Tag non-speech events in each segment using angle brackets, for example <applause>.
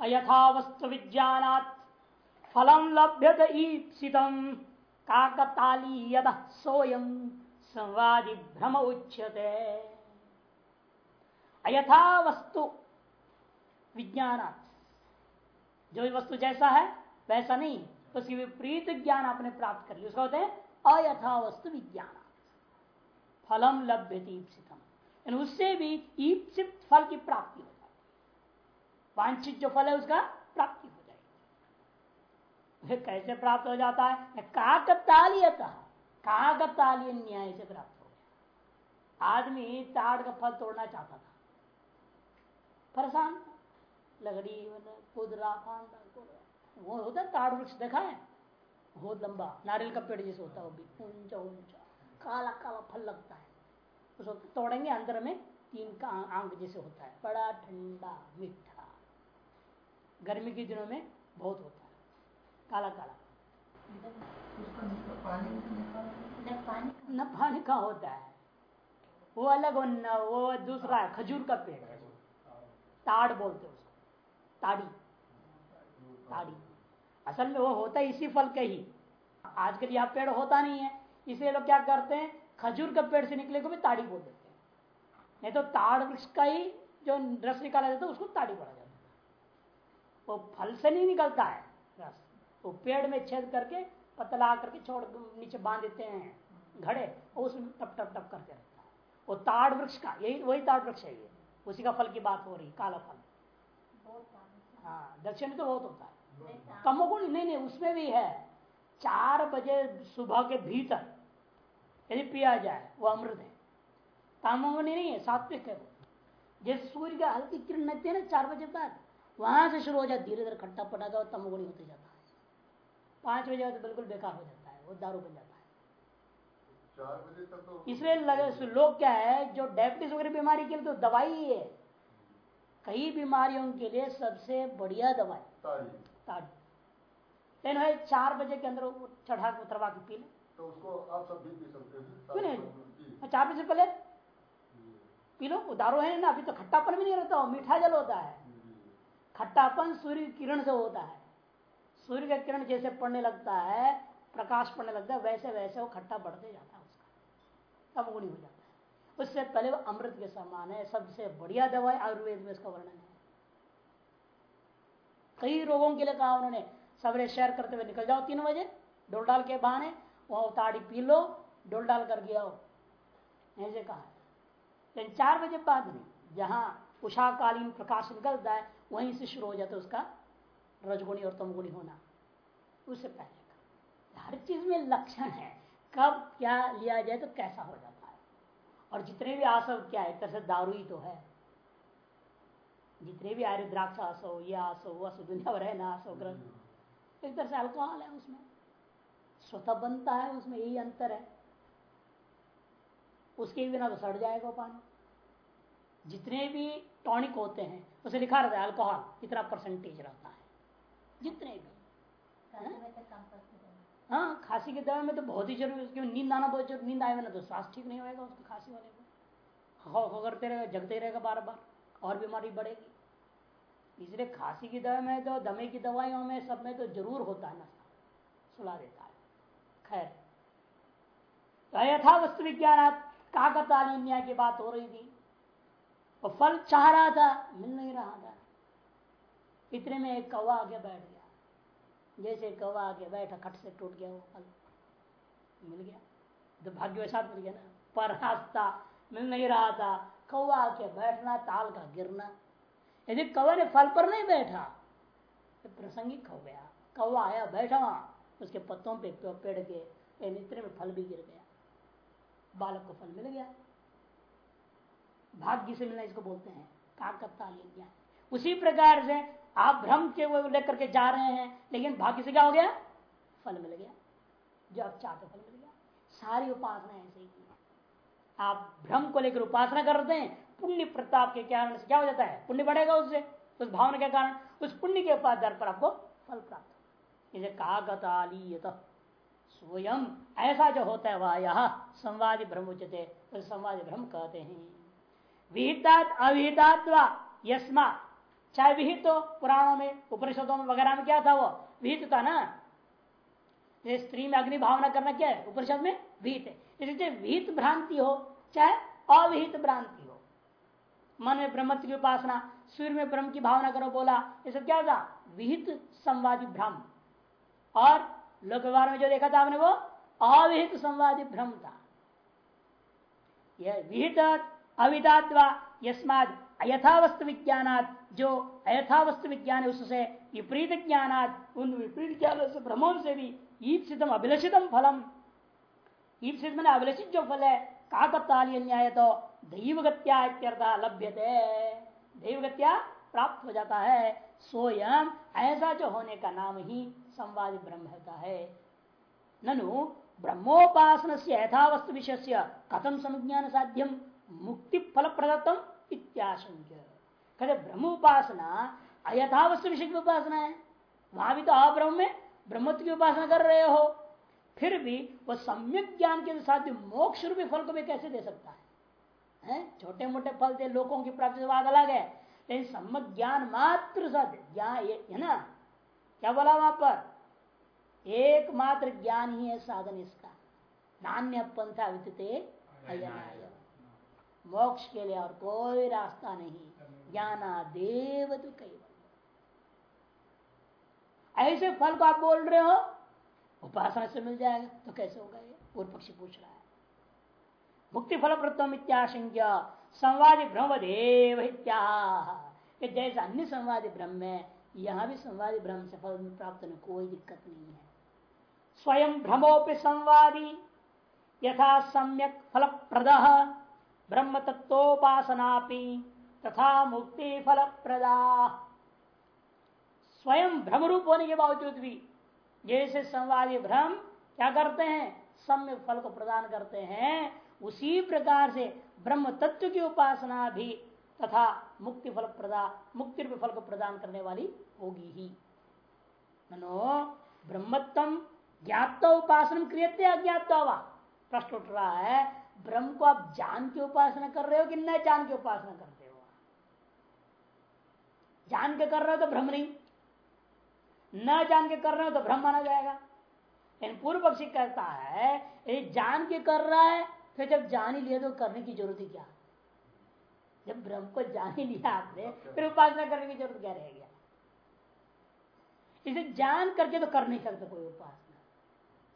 अयथावस्तु विज्ञानात् फलम लभ्यत ईप्सितम। काकतालीयत सोयम संवादी भ्रम उच्यते। अयथा वस्तु विज्ञान जो भी वस्तु जैसा है, वैसा नहीं उसकी विपरीत ज्ञान आपने प्राप्त कर लिया। उसका होते हैं अयथा वस्तु विज्ञान फलम लभ्य ईप्सितम उससे भी ईप्सित फल की प्राप्ति होती वांछित जो फल है उसका प्राप्ति हो जाएगी। कैसे प्राप्त हो जाता है? काकतालीयता काकतालीय न्याय से प्राप्त हो गया। आदमी ताड़ का फल तोड़ना चाहता था। परेशान लकड़ी कुदरा वो होता ताड़ वृक्ष, देखा है? बहुत लंबा, नारियल का पेड़ जैसे होता है वो भी। ऊँचा ऊँचा, काला काला फल लगता है। उसको तोड़ेंगे, अंदर में तीन का आंग जैसे होता है। बड़ा, ठंडा, मीठा। गर्मी के दिनों में बहुत होता है। काला काला। न पानी का होता है। वो अलग वो दूसरा है खजूर का पेड़ है। ताड़ बोलते उसको। ताड़ी। ताड़ी। असल में वो होता है इसी फल का ही। आजकल यहाँ पेड़ होता नहीं है। इसलिए लोग क्या करते हैं खजूर का पेड़ से निकले को भी ताड़ी बोल देते हैं। नहीं तो ताड़ वृक्ष का ही जो रस निकाला जाता है उसको ताड़ी बोला जाता है। वो फल से नहीं निकलता है। रस वो पेड़ में छेद करके, पतला करके छोड़ नीचे बाँध देते हैं। घड़े और उसमें टप टप टप करते रहता है। वो ताड़ वृक्ष का, यही, वही ताड़ वृक्ष है ये। उसी का फल की बात हो रही, काला फल। हाँ दक्षिण तो बहुत होता है। तमोगुण नहीं नहीं, उसमें भी है। चार बजे सुबह के भीतर, यदि पिया जाए, वो अमृत है। तामोगुणी नहीं है, सात्विक है जैसे सूर्य का हल्की किरण लगती है ना, चार बजे बाद वहाँ से शुरू हो जाए धीरे धीरे खट्टा पटा का तमोगुणी होते जाता है। पाँच बजे तो बिल्कुल बेकार हो जाता है वो दारू बन जाता है। चार बजे तक तो इसलिए लगे लोग क्या है जो डायबिटीज़ वगैरह बीमारी के लिए तो दवाई ही है। कई बीमारियों के लिए सबसे बढ़िया दवाई ताड़ी। ताड़ी। लेकिन चार बजे के अंदर चढ़ा के उतरवा के पी ले। तो उसको आप सब भी पी सकते हैं क्यों नहीं? जी, हाँ, चार बजे पहले? पी लो दारू है ना अभी तो खट्टापन भी नहीं रहता वो मीठा जल होता है। खट्टापन सूर्य किरण से होता है। सूर्य का किरण जैसे पड़ने लगता है, प्रकाश पड़ने लगता है, वैसे वैसे वो खट्टा बढ़ते जाता है उसका। तब गुणी हो जाता है। उससे पहले वो अमृत के समान है, सबसे बढ़िया दवाई आयुर्वेद में इसका वर्णन है। कई रोगों के लिए कहा उन्होंने, सवेरे शेयर करते हुए निकल जाओ तीन बजे, डोल डाल के बहाने, वहाँ ताड़ी पी लो, डोल डाल करके आओ ऐसे कहा है। लेकिन चार बजे बाद नहीं, जहाँ उषाकालीन प्रकाश निकलता है वहीं से शुरू हो जाता है उसका रजगुणी और तमगुणी होना उससे पहले का। हर चीज़ में लक्षण है कब क्या लिया जाए तो कैसा हो जाता है। और जितने भी आसव क्या है एक तरह से दारू ही तो है। जितने भी आर्य द्राक्ष आसो ये आसो वो आसो दुनिया भर है ना आसो ग्रंथ एक तरह से अल्कोहल है उसमें। स्वतः बनता है उसमें यही अंतर है। उसके बिना तो सड़ जाएगा पानी। जितने भी टॉनिक होते हैं उसे लिखा रहता है अल्कोहल इतना परसेंटेज रहता है। जितने भी। हाँ? खांसी की दवा में तो बहुत ही ज़रूरी है क्योंकि नींद आना बहुत ज़रूरी नींद आएगा ना तो स्वास्थ्य ठीक नहीं होगा उसको खांसी वाले को खो खो करते रहेगा जगते रहेगा बार बार और बीमारी बढ़ेगी। इसलिए खांसी की दवा में तो दमे की दवाइयों में सब में तो ज़रूर होता है नशा सुला देता है। खैर। तो यथा वस्तु विज्ञान काकतालीन न्याय की बात हो रही थी? और फल चाह रहा था, मिल नहीं रहा था। इतने में एक कौवा आगे बैठ गया। जैसे कौवा आगे बैठा, खट से टूट गया वो फल। मिल गया। तो भाग्य वैसा मिल गया ना। पर रास्ता मिल नहीं रहा था। कौवा आके बैठना, ताल का गिरना। यदि कौवा ने फल पर नहीं बैठा तो प्रसंगिक हो गया। कौवा आया, बैठा वहाँ। उसके पत्तों पे पेड़ के इतने में फल भी गिर गया। बालक को फल मिल गया। भाग्य से मिलना इसको बोलते हैं। काकत्ता ले उसी प्रकार से आप भ्रम के वो लेकर के जा रहे हैं, लेकिन भाग्य से क्या हो गया? फल मिल गया। जो आप चाहते फल मिल गया। सारी उपासना ऐसे ही आप भ्रम को लेकर उपासना करते हैं, पुण्य प्रताप के कारण से क्या हो जाता है? पुण्य बढ़ेगा उससे, उस भावना के कारण, उस पुण्य के आधार पर आपको फल प्राप्त जैसे कागतालीयत स्वयं, ऐसा जो होता है वह यह संवादी भ्रम उचते तो संवादी भ्रम कहते हैं। विहितात्, अविहितात्वा, यस्मा। चाहे विहित हो, पुराणों में, उपनिषदों में, वगैरह में क्या था वो? विहित था ना? स्त्री में अग्नि भावना करना क्या है? उपनिषद में विहित है। इसलिए विहित भ्रांति हो, चाहे अविहित भ्रांति हो। मन में ब्रह्म की उपासना सूर्य में ब्रह्म की भावना करो बोला, ये सब क्या था? विहित संवादी भ्रम। और लोक व्यवहार में जो देखा था आपने वो, अविहित संवादी भ्रम था। यह विहित अविदात्वा यस्माद अयथावस्तु विज्ञानात जो अयथावस्तु विज्ञान है उससे विपरीत ज्ञानात उन विपरीत ज्ञान से भ्रमों से भी ईप्सितम अभिलषितम फलम। ईप्सित मैंने अभिलषित जो फल है काकतालीय न्याय तो दैवगत्या लभ्य दैवगत्या प्राप्त हो जाता है। स्वयं ऐसा जो होने का नाम ही संवाद ब्रह्म होता है। ननु ब्रह्मोपासन से यथावस्तु विषय से कथम संज्ञान साध्यम मुक्ति फल प्रदत्तम इत्याशंक्य। कहते, ब्रह्मोपासना अयथावस्तु विषय की उपासना है। वहाँ भी तो अब्रह्म में ब्रह्मत्व की उपासना कर रहे हो। फिर भी वह सम्यक ज्ञान के साथ मोक्ष रूपी फल को भी कैसे दे सकता है? छोटे मोटे फल दे लोगों की प्राप्ति से बात अलग है। लेकिन सम्यक ज्ञान मात्र सद ज्ञान है ना? क्या बोला वहाँ पर? एकमात्र ज्ञान ही है साधन इसका। नान्य पंथा वित्ते मोक्ष के लिए और कोई रास्ता नहीं। ज्ञाना देव तो कई ऐसे फल को आप बोल रहे हो, उपासना से मिल जाएगा तो कैसे होगा ये? पूर्व पक्षी पूछ रहा है। मुक्ति फल प्रतम इत्याशंक्य, संवादी ब्रह्म देव जैसे अन्य संवादी ब्रह्म है, यहाँ भी संवादी ब्रह्म से फल प्राप्त होने कोई दिक्कत नहीं है। स्वयं भ्रमोपि संवादी, यथा सम्यक फल प्रद ब्रह्म तत्वोपासना तथा मुक्ति फल प्रदा स्वयं भ्रम रूप होने के बावजूद भी जैसे संवादी भ्रम क्या करते हैं? सम्य फल को प्रदान करते हैं। उसी प्रकार से ब्रह्म तत्व की उपासना भी तथा मुक्ति फल प्रदा मुक्ति रूप फल को प्रदान करने वाली होगी ही। मनो ब्रह्मत्म ज्ञात उपासना क्रियते अज्ञात प्रश्न उठ रहा है ब्रह्म को आप जान के उपासना कर रहे हो कि न जान के उपासना करते हो? जान के कर रहे हो तो भ्रम नहीं। न जान के कर रहे हो तो भ्रम माना जाएगा। लेकिन पूर्व पक्षी कहता है ये जान के कर रहा है फिर जब जान ही लिया तो करने की ज़रूरत ही क्या? जब ब्रह्म को जान ही लिया आपने, फिर उपासना करने की ज़रूरत क्या रहेगी इसे जान करके तो कर नहीं सकते कोई उपासना।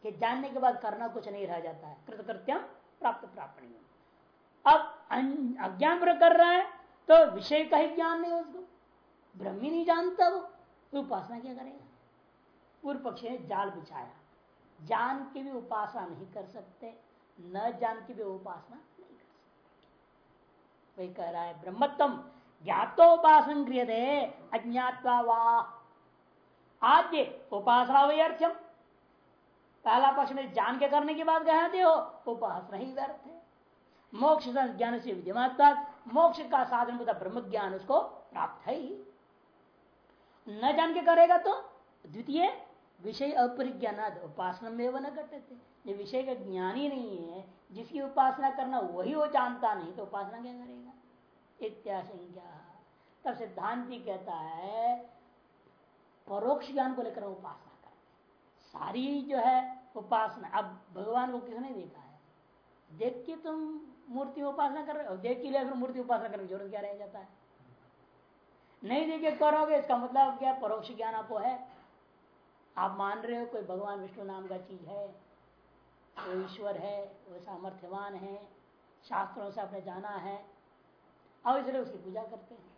कि जानने के बाद करना कुछ नहीं रह जाता है। कृतकृत्यम प्राप्त नहीं अब अज्ञान कर रहा है तो विषय का ही ज्ञान नहीं उसको। ब्रह्म ही नहीं जानता वो तो उपासना क्या करेगा? पूर्व पक्ष ने जाल बिछाया। जान की भी उपासना नहीं कर सकते, न जान की भी उपासना नहीं कर सकते। वही कह रहा है ब्रह्मत्म ज्ञातोपासन क्रिय थे अज्ञातवा वाह। आद्य उपासना वही अर्थम। पहला पक्ष में जान के करने की बात कहते हो उपासना ही व्यर्थ है। मोक्ष ज्ञान से विद्यमान मोक्ष का साधन होता ब्रह्म ज्ञान उसको प्राप्त है ही। न जान के करेगा तो द्वितीय विषय अपरिज्ञान उपासना में वो न करते थे। जो विषय का ज्ञान ही नहीं है, जिसकी उपासना करना वही वो जानता नहीं तो उपासना क्या करेगा? इत्याशंका। तब सिद्धांति कहता है, परोक्ष ज्ञान को लेकर उपासना करते सारी जो है उपासना। अब भगवान को किसने देखा है? देख के तुम मूर्ति उपासना कर रहे हो? देख के लिए मूर्ति उपासना करने की ज़रूरत क्या रह जाता है? नहीं देखे करोगे, इसका मतलब क्या? परोक्ष ज्ञान आपको है। आप मान रहे हो, कोई भगवान विष्णु नाम का चीज़ है वो ईश्वर है वो सामर्थ्यवान है, शास्त्रों से आपने जाना है और इसलिए उसकी पूजा करते हैं।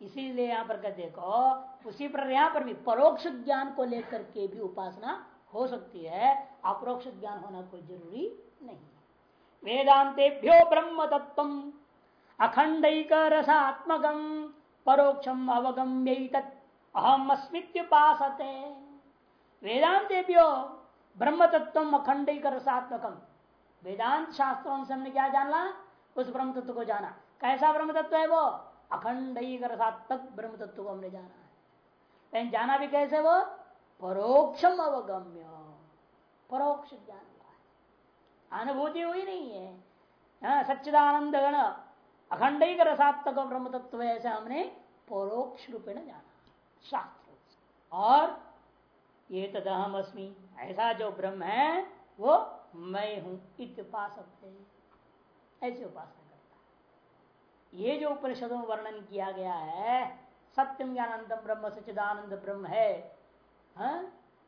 इसीलिए यहाँ पर देखो, उसी पर, यहाँ पर भी परोक्ष ज्ञान को लेकर के भी उपासना हो सकती है, अपरोक्ष ज्ञान होना कोई ज़रूरी नहीं वेदांतेभ्यो ब्रह्म तत्व अखंड रसात्मकम परोक्षम अवगम्य अहम अस्मित्युपासते वेदांत ब्रह्म तत्व अखंड रसात्मकम वेदांत शास्त्रों से हमने क्या जाना? उस ब्रह्म तत्व को जाना। कैसा ब्रह्म तत्व है वो? अखंड रसात्मक ब्रह्म तत्व को हमने जाना है। जाना भी कैसे वो? परोक्षम अवगम्य। परोक्ष ज्ञान अनुभूति हुई नहीं है। हाँ, सच्चिदानंद गण अखंड रसात्मक ब्रह्म तत्व ऐसे हमने परोक्ष रूपे न जाना। शास्त्र और ये तदहम अस्मी। ऐसा जो ब्रह्म है वो मैं हूँ इत्युपासक ऐसे उपासना करता है। ये जो उपनिषदों में वर्णन किया गया है सत्यम ज्ञानंदम ब्रह्म सचिदानंद ब्रह्म है हाँ?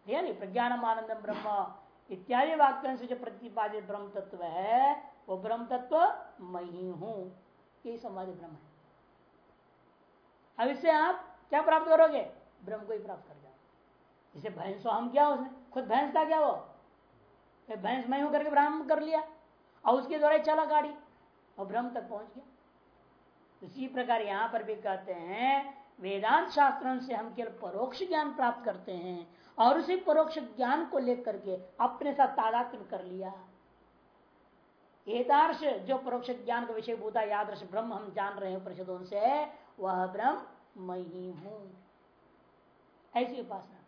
प्रज्ञानम आनंदम ब्रह्म इत्यादि वाक्यों से जो प्रतिपादित ब्रह्म तत्व है वो ब्रह्म तत्व मैं ही हूँ ये समाधि ब्रह्म है अब इससे आप क्या प्राप्त करोगे ब्रह्म को ही प्राप्त कर जाओ इसे भैंस हम क्या उसने खुद भैंस था क्या वो भैंस मैं हूँ करके ब्राह्मण कर लिया और उसके द्वारा चला गाड़ी और ब्रह्म तक पहुँच गया इसी प्रकार यहाँ पर भी कहते हैं वेदांत शास्त्रों से हम केवल परोक्ष ज्ञान प्राप्त करते हैं और उसी परोक्ष ज्ञान को लेकर के अपने साथ तादात्म कर लिया। एदार्श जो परोक्ष ज्ञान का विषय भूता यादर्श ब्रह्म हम जान रहे हैं परिषदों से, वह ब्रह्म मैं ही। हूँ ऐसी उपासना।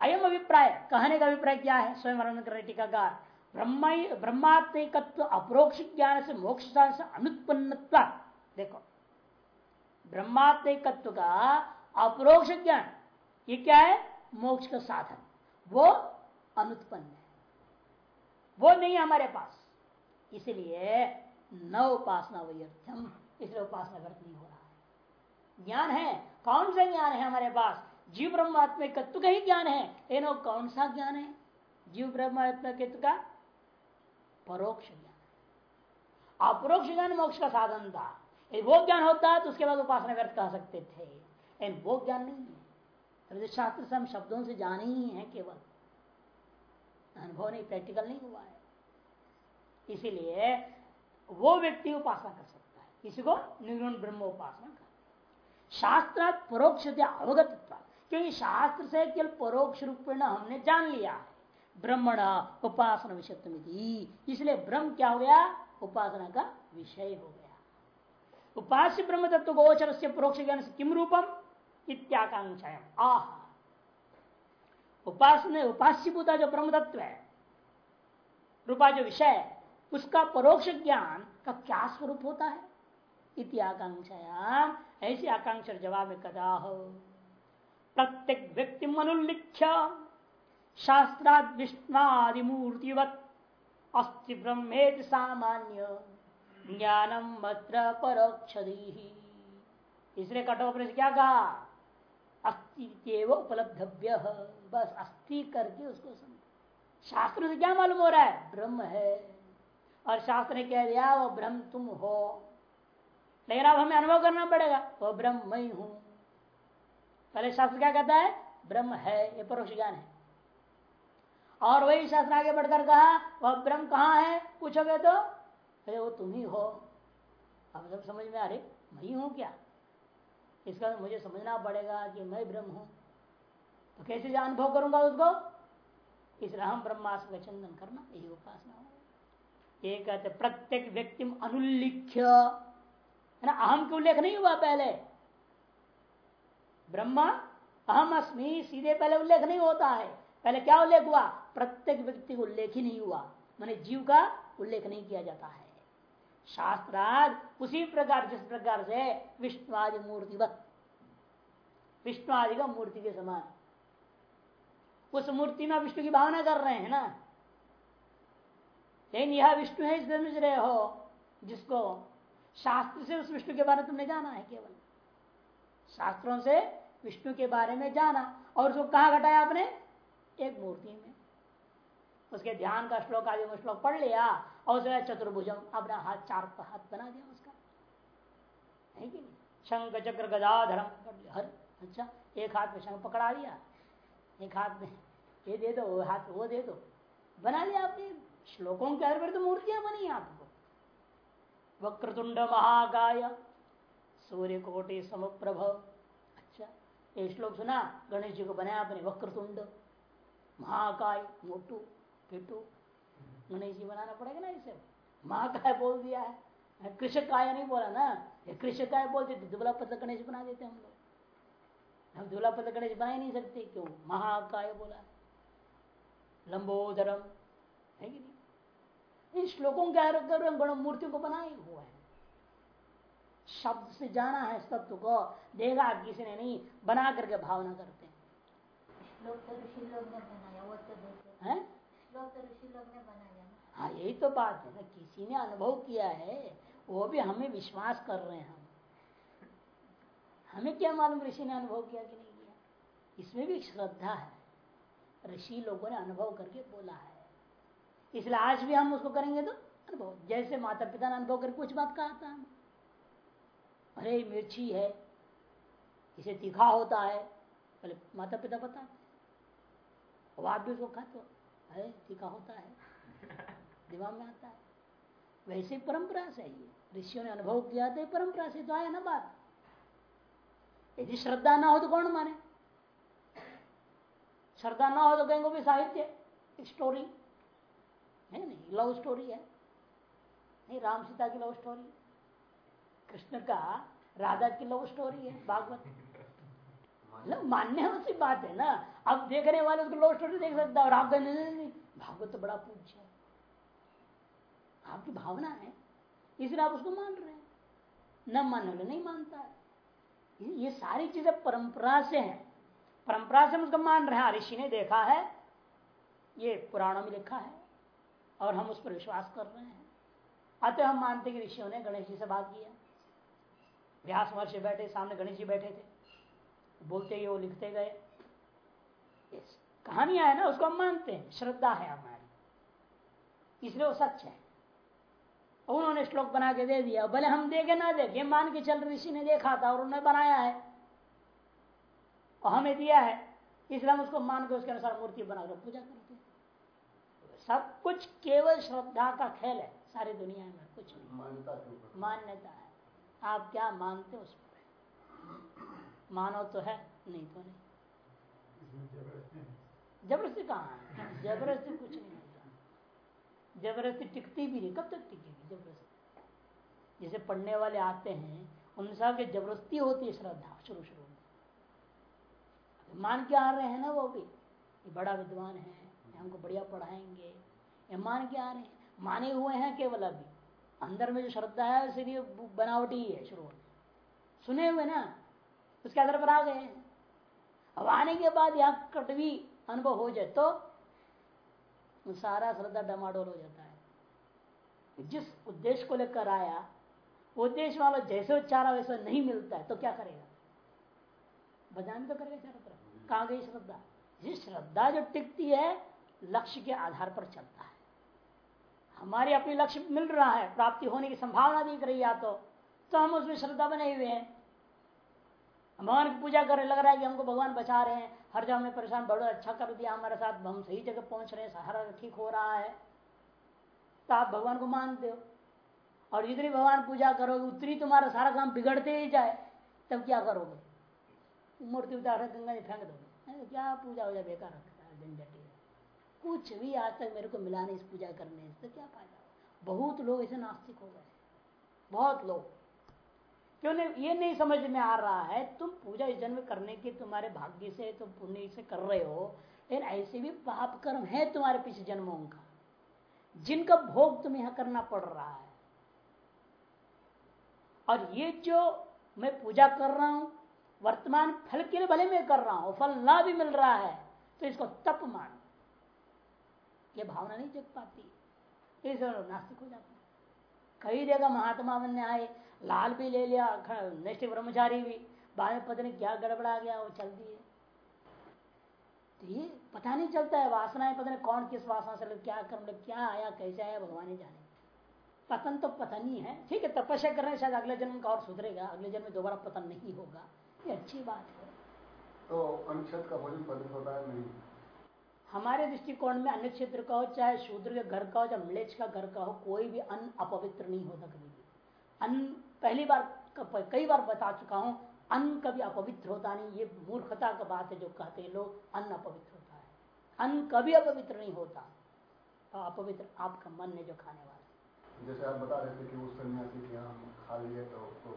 अयम अभिप्राय, कहने का अभिप्राय क्या है? स्वयं वर्णन कर टीकाकार। ब्रह्मात्मिकत्व अप्रोक्ष ज्ञान से मोक्ष अनुत्पन्न देखो ब्रह्मात्मिकत्व का अप्रोक्ष ज्ञान, ये क्या है? मोक्ष का साधन। वो अनुत्पन्न है। वो नहीं हमारे पास। इसलिए न उपासना व्यर्थम, इसलिए उपासना व्यर्थ नहीं हो रहा है। ज्ञान है। कौन सा ज्ञान है हमारे पास? जीव ब्रह्मात्मिकत्व का ही ज्ञान है। लेकिन कौन सा ज्ञान है? जीव ब्रह्मात्मिकत्व का परोक्ष ज्ञान अपरोक्ष ज्ञान मोक्ष का साधन था। यदि वो ज्ञान होता तो उसके बाद उपासना व्यर्थ कह सकते थे। लेकिन वो ज्ञान नहीं है। तो शास्त्र से हम शब्दों से जाने ही है केवल। अनुभव नहीं प्रैक्टिकल नहीं हुआ है। इसीलिए वो व्यक्ति उपासना कर सकता है। किसी को निर्गुण ब्रह्म उपासना कर शास्त्र परोक्ष अवगत क्योंकि शास्त्र से केवल परोक्ष रूप में हमने जान लिया है। ब्रह्मण उपासना विषय इसलिए ब्रह्म क्या हो गया? उपासना का विषय हो गया। उपास्य ब्रह्म तत्व गोचर से परोक्ष ज्ञान से किम रूपम इत्याकांक्षा आह! उपासना उपास्य भूता जो ब्रह्म तत्व है, रूपा जो विषय है, उसका परोक्ष ज्ञान का क्या स्वरूप होता है? इति आकांक्षाया ऐसी आकांक्षा जवाब में कदा हो? प्रत्येक व्यक्ति मनुलिख्य शास्त्राद विष्णादि मूर्तिवत अस्ति ब्रह्मेत सामान्य। ज्ञानम मत्र परोक्ष इसलिए कठोपर से क्या कहा? अस्थि उपलब्धव्य। बस अस्थि करके उसको समझ। शास्त्र से क्या मालूम हो रहा है? ब्रह्म है। और शास्त्र ने कह दिया, वो ब्रह्म तुम हो। लेकिन अब हमें अनुभव करना पड़ेगा, वो ब्रह्म मैं हूँ। पहले शास्त्र क्या कहता है? ब्रह्म है, ये परोक्ष ज्ञान है। और वही शास्त्र आगे बढ़कर कहा, वह ब्रह्म कहाँ है? पूछोगे तो अरे वो तुम ही हो। अब सब समझ में रही, मैं हूँ क्या? इसका मुझे समझना पड़ेगा कि मैं ब्रह्म हूँ। तो कैसे अनुभव करूँगा उसको? इसलिए हम ब्रह्मास्म का चिंतन करना, यही उपासना हो। कहते प्रत्येक व्यक्ति अनुल्लिख्य। है ना, अहम के उल्लेख नहीं हुआ पहले। ब्रह्मा अहम अस्मी सीधे पहले उल्लेख नहीं होता है। पहले क्या उल्लेख हुआ? प्रत्येक व्यक्ति को उल्लेख ही नहीं हुआ। मैंने जीव का उल्लेख नहीं किया जाता है। शास्त्राद उसी प्रकार जिस प्रकार से विष्णु आदि मूर्तिवत विष्णु आदि का मूर्ति के समान। उस मूर्ति में विष्णु की भावना कर रहे हैं ना? लेकिन यह विष्णु है समझ रहे हो, जिसको शास्त्र से उस विष्णु के बारे में तुमने जाना है केवल। शास्त्रों से विष्णु के बारे में जाना। और उसको कहा घटाया आपने? एक मूर्ति में। उसके ध्यान का श्लोक, आदि श्लोक पढ़ लिया। और उसमें चतुर्भुजम अपना हाथ चार हाथ बना दिया उसका। है कि नहीं? शंख, चक्र, गदाधरम लिया हर अच्छा एक हाथ में शंख पकड़ा दिया एक हाथ में ये दे दो, वो हाथ वो दे दो, बना लिया आपने। श्लोकों के आधार पर तो मूर्तियाँ बनी आपको। वक्रतुंड महाकाय सूर्य कोटि समप्रभ। अच्छा ये श्लोक सुना, गणेश जी को बनाया आपने, वक्रतुंड, महाकाय, मोटू पिटू गणेश जी बनाना पड़ेगा ना इसे। माँ महाकाय बोल दिया है? कृषक काय नहीं बोला ना? ये कृषक काय बोलते? दुबला पत्र गणेश बना देते हम लोग। हम दुबला पत्र गणेश बना ही नहीं सकते क्यों? महाकाय बोला? लंबोदरम है कि नहीं? इन श्लोकों के आरोप गण मूर्तियों को बनाए हुआ है। शब्द से जाना है इस तत्व को देखा किसी ने नहीं बना करके भावना करते हैं। श्लोक तो ऋषि लोग ने बनाया वो तो देखे। हैं? श्लोक तो ऋषि लोग ने बनाया। हाँ यही तो बात है ना, किसी ने अनुभव किया है, वो भी हमें विश्वास कर रहे हैं हम। हमें क्या मालूम ऋषि ने अनुभव किया कि नहीं किया? इसमें भी श्रद्धा है। ऋषि लोगों ने अनुभव करके बोला है। इसलिए आज भी हम उसको करेंगे तो अनुभव। जैसे माता पिता ने अनुभव करके कुछ बात कहा था अरे, मिर्ची है, इसे तीखा होता है। पहले माता पिता बताते आप भी उसको खाते हो। अरे, तीखा होता है। दिमाग में आता है। वैसे परंपरा से ये। ऋषियों ने अनुभव किया तो परंपरा से तो आया ना बात। यदि श्रद्धा ना हो तो कौन माने? श्रद्धा ना हो तो कहेंगे भी साहित्य स्टोरी है नहीं लव स्टोरी है। नहीं, राम सीता की लव स्टोरी कृष्ण का राधा की लव स्टोरी है, भागवत। मतलब मान्य उसी बात है ना। अब देखने वाले उसको लव स्टोरी देख सकता है। और आप भागवत तो बड़ा पूज्य है। आपकी भावना है, इसलिए आप उसको मान रहे हैं। न मानने वाले नहीं मानता है। ये सारी चीज़ें परंपरा से हैं। परंपरा से हम उसको मान रहे हैं। ऋषि ने देखा है, ये पुराणों में लिखा है, और हम उस पर विश्वास कर रहे हैं। अतः हम मानते कि ऋषियों ने गणेश जी से बात किया व्यास महर्षि बैठे, सामने गणेश जी बैठे थे। बोलते ही वो लिखते गए। कहानियाँ है ना, उसको हम मानते हैं। श्रद्धा है हमारी। इसलिए वो सच है। उन्होंने श्लोक बना के दे दिया। भले हम देखे ना देखे मान के चल ऋषि ने देखा था और उन्होंने बनाया है। और हमें दिया है। इसलिए हम उसको मान के उसके अनुसार मूर्ति बनाकर पूजा करते हैं। सब कुछ केवल श्रद्धा का खेल है सारी दुनिया में कुछ नहीं। मान्यता मान्यता है। आप क्या मानते हो उस पर? मानो तो है नहीं तो नहीं। ज़बरदस्ती कहाँ है? ज़बरदस्ती कुछ नहीं ज़बरदस्ती टिकती भी नहीं। कब तक टिकेगी ज़बरदस्ती? जैसे पढ़ने वाले आते हैं, उन सब ज़बरदस्ती होती है श्रद्धा, शुरू शुरू में। मान के आ रहे हैं ना वो भी? ये बड़ा विद्वान है हमको बढ़िया पढ़ाएँगे। ये मान के आ रहे हैं? माने हुए हैं केवल अभी। अंदर में जो श्रद्धा है इसलिए बनावटी ही है शुरू में। सुने हुए ना? उसके आधार पर आ गए अब आने के बाद यहाँ कटवी अनुभव हो जाए तो सारा श्रद्धा डमाडोल हो जाता है। जिस उद्देश्य को लेकर आया, उद्देश्य वाला जैसे उच्चारा वैसे नहीं मिलता है तो क्या करेगा? बदनामी तो करेगा चारों तरफ़। कहा गई श्रद्धा? जिस श्रद्धा जो टिकती है, लक्ष्य के आधार पर चलता है। हमारी अपनी लक्ष्य मिल रहा है, प्राप्ति होने की संभावना दिख रही है तो तो हम उसमें श्रद्धा बने हुए हैं। भगवान की पूजा कर लग रहा है कि हमको भगवान बचा रहे हैं। हर जगह में परेशान, बड़ो अच्छा कर दिया, हमारे साथ हम सही जगह पहुँच रहे हैं, सहारा ठीक हो रहा है। तो आप भगवान को मानते हो। और जितनी भगवान पूजा करोगे, उतनी तुम्हारा सारा काम बिगड़ते ही जाए। तब क्या करोगे? मूर्ति उतार गंगा में फेंक दोगे। क्या पूजा हो जाए, बेकार झंझटी कुछ भी आज तक मेरे को मिला नहीं इस पूजा करने से तो क्या फ़ायदा? बहुत लोग ऐसे नास्तिक हो गए। बहुत लोग। क्यों नहीं? ये नहीं समझ में आ रहा है, तुम पूजा इस जन्म करने की तुम्हारे भाग्य से, तुम पुण्य से कर रहे हो, लेकिन ऐसे भी पाप कर्म है तुम्हारे पीछे जन्मों का, जिनका भोग तुम्हें यहाँ करना पड़ रहा है। और ये जो मैं पूजा कर रहा हूँ, वर्तमान फल के लिए भले मैं कर रहा हूँ, फल ना भी मिल रहा है तो इसको तप मान। ये भावना नहीं जग पाती। इस नास्तिक हो जाता। कई जगह महात्मा बनने आए, लाल भी ले लिया निष्ठ ब्रह्मचारी भी। बाद में पता नहीं क्या गड़बड़ा गया, वो चल दिए। तो ये पता नहीं चलता है, वासनाएँ पता नहीं कौन किस वासना से क्या कर्म क्या आया, कैसे आया, भगवान ही जाने। पतन तो पतन ही है। ठीक है, तपस्या करने शायद अगले जन्म का और सुधरेगा, अगले जन्म में दोबारा पतन नहीं होगा। ये अच्छी बात है। तो अनुच्छेद का भोजन पवित्र होता है, नहीं। हमारे दृष्टिकोण में अन्य क्षेत्र का हो चाहे शूद्र के घर का हो चाहे मिलेच का घर का हो कोई भी अन्न अपवित्र नहीं होता कभी भी अन्न पहली बार कई बार बता चुका हूँ अन्न कभी अपवित्र होता नहीं ये मूर्खता का बात है जो कहते हैं लोग अन्न अपवित्र होता है। अन्न कभी अपवित्र नहीं होता। तो अपवित्र आपका मन है जो खाने वाला जैसे आप बता रहे थे कि उस सन्यासी के यहाँ खा लिए तो उसको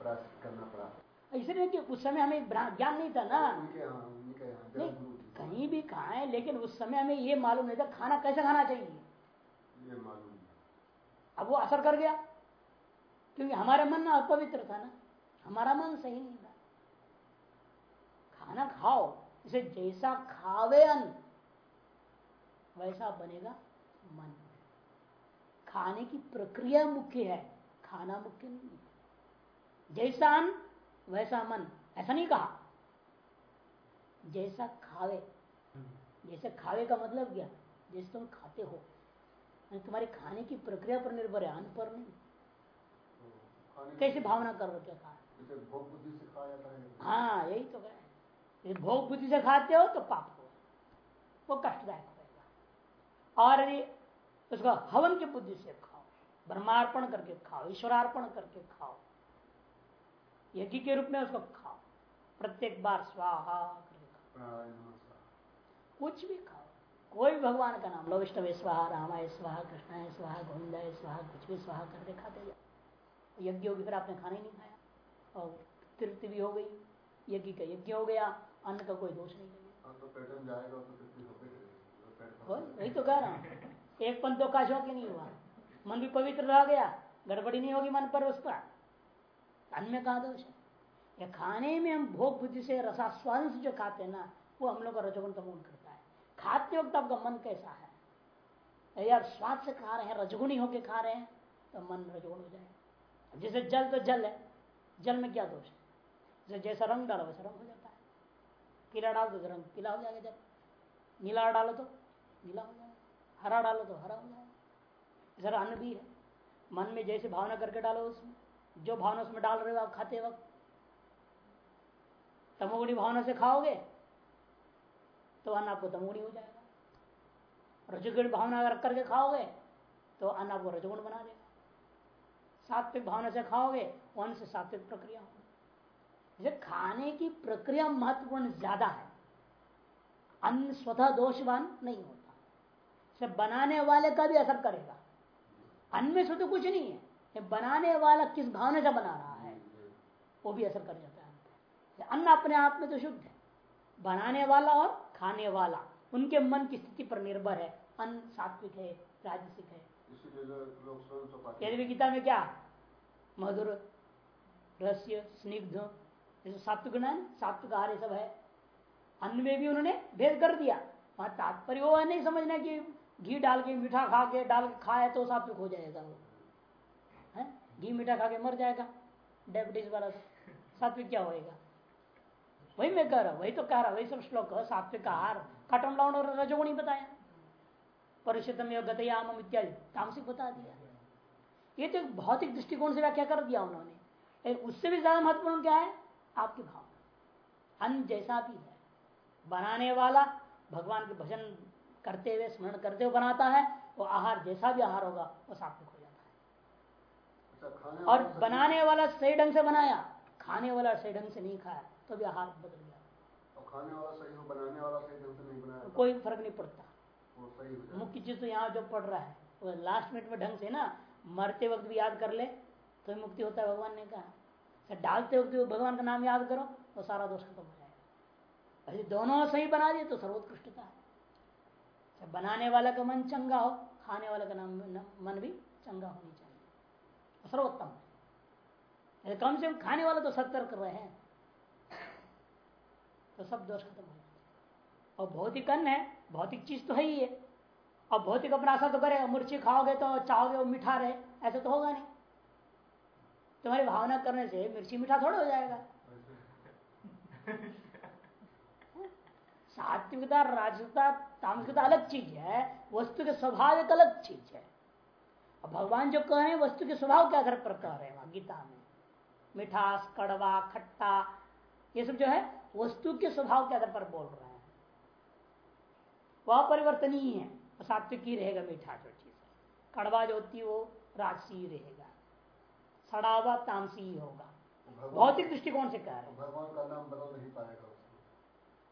प्रायश्चित करना पड़ा। इसलिए कि उस समय हमें ज्ञान नहीं था ना। उनके यहाँ उनके यहाँ नहीं। कहीं भी खाए लेकिन उस समय हमें ये मालूम नहीं था खाना कैसे खाना चाहिए। ये मालूम अब वो असर कर गया क्योंकि हमारा मन ना अपवित्र था ना हमारा मन सही नहीं था। खाना खाओ इसे जैसा खावे अन्न वैसा बनेगा मन। खाने की प्रक्रिया मुख्य है खाना मुख्य नहीं है। जैसा अन्न वैसा मन ऐसा नहीं कहा। जैसा खावे। जैसे खावे का मतलब क्या? जैसे तुम खाते हो। तुम्हारे खाने की प्रक्रिया पर निर्भर है अन्न पर नहीं। तो कैसे भावना कर रहे हो? क्या खा हाँ। यही तो है। भोग बुद्धि से खाते हो तो पाप हो। वो कष्टदायक होगा और यदि उसका हवन की बुद्धि से खाओ ब्रह्मार्पण करके खाओ ईश्वरार्पण करके खाओ यज्ञ के रूप में उसको खाओ प्रत्येक बार स्वाहा कुछ भी खाओ। कोई भी भगवान का नाम लो विष्णु स्वाहा रामाय स्वाहा कृष्णाय स्वाहा गोविंदाय स्वाहा कुछ भी स्वाहा करके खाते जाओ। यज्ञ होगी फिर आपने खाना ही नहीं खाया। और तृप्ति भी हो गई। यज्ञ का यज्ञ हो गया। अन्न का कोई दोष नहीं। लगेगा हाँ तो तो तो वही वही तो कह रहा हूँ। एक पंथों का शौक ही नहीं हुआ। मन भी पवित्र रह गया। गड़बड़ी नहीं होगी मन पर उस पर अन्न में कहा दोष है। या खाने में हम भोग बुद्धि से, रसास्वादन से जो खाते हैं ना, वो हम लोग का रजोगुण तमोगुण करता है। खाते वक्त आपका मन कैसा है? यदि आप स्वाद से खा रहे हैं, रजगुणी होके खा रहे हैं तो मन रजगुण हो जाएगा। जैसे जल तो जल है, जल में क्या दोष है? जैसे जैसा रंग डालो, वैसा रंग हो जाता है। पीला डालो तो रंग पीला हो जाएगा जल नीला डालो तो नीला हो जाएगा। हरा डालो तो हरा हो जाएगा। जरा अन्न भी है। मन में जैसे भावना करके डालो उसमें। जो भावना उसमें डाल रहे हो आप खाते वक्त तमोगुणी भावना से खाओगे तो अन्न आपको तमोगुणी हो जाएगा। रजगुण भावना अगर करके खाओगे तो अन्न आपको रजगुण बना देगा। सात्विक भावना से खाओगे अन्न से सात्विक प्रक्रिया होगी। जैसे खाने की प्रक्रिया महत्वपूर्ण ज़्यादा है। अन्न स्वतः दोषवान नहीं होता। से बनाने वाले का भी असर करेगा। अन्न में से तो कुछ नहीं है। बनाने वाला किस भावना से बना रहा है, वो भी असर कर जाता अन्न अपने आप में तो शुद्ध है बनाने वाला और खाने वाला उनके मन की स्थिति पर निर्भर है। अन्न सात्विक है राजसिक है। स्वयं चपाती यदि गीता में क्या? मधुर रस्य स्निग्ध जैसे सात्विक गुण सात्विक आहार सब है। अन्न में भी उन्होंने भेद कर दिया। वहाँ तात्पर्य वो नहीं समझना कि घी डाल के मीठा खा के डाल के खाया तो सात्विक हो जाएगा वो। है? घी मीठा खा के मर जाएगा। डायबिटीज़ वाला तो सात्विक क्या होएगा? वही मैं कह रहा वही तो कह रहा वही सब श्लोक सात्विक आहार कटम लाउन और रजोगुणी बताया। परिषदम गतयाम इत्यादि तामसिक बता दिया। ये तो एक भौतिक दृष्टिकोण से व्याख्या कर दिया उन्होंने। उससे भी ज़्यादा महत्वपूर्ण क्या है? आपकी भावना। अन्न जैसा भी है। बनाने वाला भगवान के भजन करते हुए स्मरण करते हुए बनाता है वो आहार जैसा भी आहार होगा वो सात्विक हो जाता है। अच्छा और बनाने वाला सही ढंग से बनाया खाने वाला सही ढंग से नहीं खाया। तो भी आहार बदल गया। और खाने वाला सही हो बनाने वाला सही ढंग से नहीं बनाया तो कोई फ़र्क नहीं पड़ता। वो सही हो जाएगा मुख्य चीज़ तो यहाँ जो पड़ रहा है वो लास्ट मिनट में ढंग से ना मरते वक्त भी याद कर ले तो मुक्ति होता है भगवान ने कहा। तो डालते वक्त भी भगवान का नाम याद करो तो सारा दोष खत्म हो जाएगा। यदि दोनों सही बना दिए तो सर्वोत्कृष्टता है। तो बनाने वाला का मन चंगा हो खाने वाला का नाम मन भी चंगा होनी चाहिए। सर्वोत्तम। है कम से कम खाने वाला तो सत्तर कर रहे हैं। तो सब दोष खत्म हो जाते और भौतिक अन्न है, भौतिक चीज़ तो है ही है। और भौतिक अपना असर तो करेगा मिर्ची खाओगे तो चाहोगे वो मीठा रहे, ऐसा तो होगा नहीं। तुम्हारी भावना करने से मिर्ची मीठा थोड़ा हो जाएगा। सात्विकता राजसिकता तामसिकता अलग चीज़ है, वस्तु के स्वभाव एक अलग चीज़ है। और भगवान जो कह रहे हैं, वस्तु के स्वभाव के आधार पर कह रहे हैं, गीता में। मिठास, कड़वा, खट्टा, ये सब जो है वस्तु के स्वभाव के आधार पर बोल रहे हैं। वह परिवर्तनीय है सात्विक ही रहेगा मीठा जो चीज़ कड़वा जो होती है वो राजसी रहेगा। सड़ा हुआ तामसी होगा। भौतिक दृष्टिकोण से कह रहे हैं। भगवान का नाम बदल नहीं पाएगा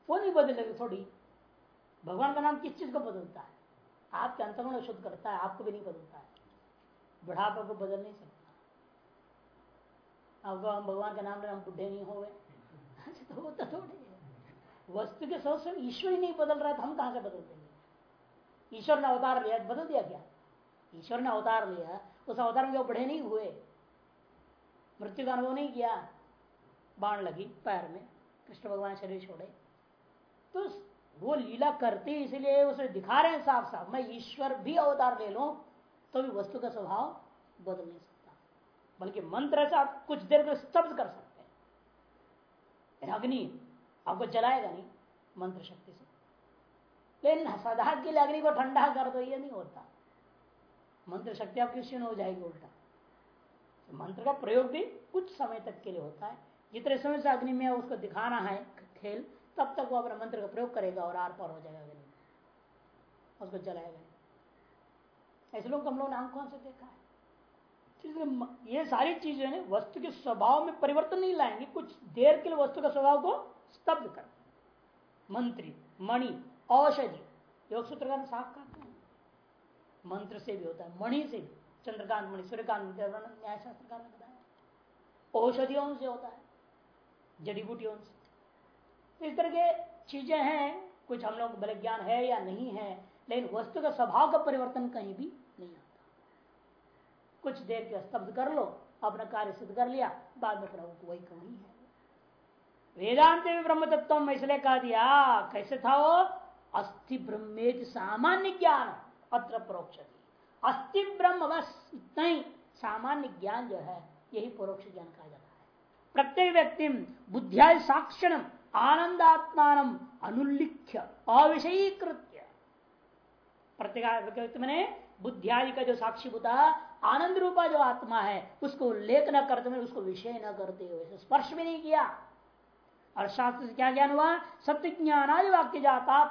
वो नहीं बदलेगा थोड़ी। भगवान का नाम किस चीज़ को बदलता है? आपके अंतर्गुण शुद्ध करता है आपको भी नहीं बदलता है। बुढ़ापा को बदल नहीं सकता। आपको हम भगवान का नाम ले हम बुढ़े नहीं हो गए तो थोड़ी वस्तु के सोच से ईश्वर ही नहीं बदल रहा है तो हम कहाँ से बदल देंगे? ईश्वर ने अवतार लिया, बदल दिया क्या? ईश्वर ने अवतार लिया, उस अवतार में वो बढ़े नहीं हुए, मृत्यु का अनुभव नहीं किया, बाण लगी पैर में, कृष्ण भगवान शरीर छोड़े। तो वो लीला करते इसलिए उसे दिखा रहे हैं साफ़ साफ़ मैं ईश्वर भी अवतार ले लू तो भी वस्तु का स्वभाव बदल नहीं सकता। बल्कि मंत्र से आप कुछ देर में स्तब्ध कर सकते अग्नि, आपको जलाएगा नहीं मंत्र शक्ति से। लेकिन सदा के लिए अग्नि को ठंडा कर दो, ये नहीं होता। मंत्र शक्ति आपकी क्षीण हो जाएगी उल्टा। तो मंत्र का प्रयोग भी कुछ समय तक के लिए होता है। जितने समय से अग्नि में उसको दिखाना है खेल, तब तक वो अपना मंत्र का प्रयोग करेगा और आर पार हो जाएगा अग्नि उसको जलाएगा ऐसे लोग हम लोग ने आँखों से देखा है। ये सारी चीज़ें वस्तु के स्वभाव में परिवर्तन नहीं लाएँगे। कुछ देर के लिए वस्तु का स्वभाव को स्तब्ध कर। मंत्री, मणि, औषधि योग सूत्र का साफ़ करते हैं। मंत्र से भी होता है, मणि से भी। चंद्रकांत मणि, सूर्यकांत न्याय शास्त्र का बताया। औषधियों से होता है जड़ी बूटियों से। इस तरह के चीज़ें हैं, कुछ हम लोग बड़े ज्ञान है या नहीं है, लेकिन वस्तु का स्वभाव का परिवर्तन कहीं भी कुछ देर के स्तब्ध कर लो, अपना कार्य सिद्ध कर लिया, बाद में प्रभु को वही कहीं है। वेदांत में ब्रह्म तत्व में इसलिए कह दिया, कैसे था वो? अस्थि ब्रह्मेद सामान्य ज्ञान, अत्र परोक्ष अस्थि ब्रह्म बस इतना ही, सामान्य ज्ञान जो है, यही परोक्ष ज्ञान कहा जाता है। प्रत्येक व्यक्ति बुद्धिया साक्षण आनंदात्मान अनुल्लिख्य, अविषयीकृत्य। प्रत्येक व्यक्ति मैंने बुद्धियादि का जो साक्षी बुता आनंद रूपा जो आत्मा है, उसको उल्लेख न करते हुए उसको विषय न करते हुए स्पर्श भी नहीं किया। और शास्त्र से क्या ज्ञान हुआ? सत्य ज्ञान आदि वाक्य जाता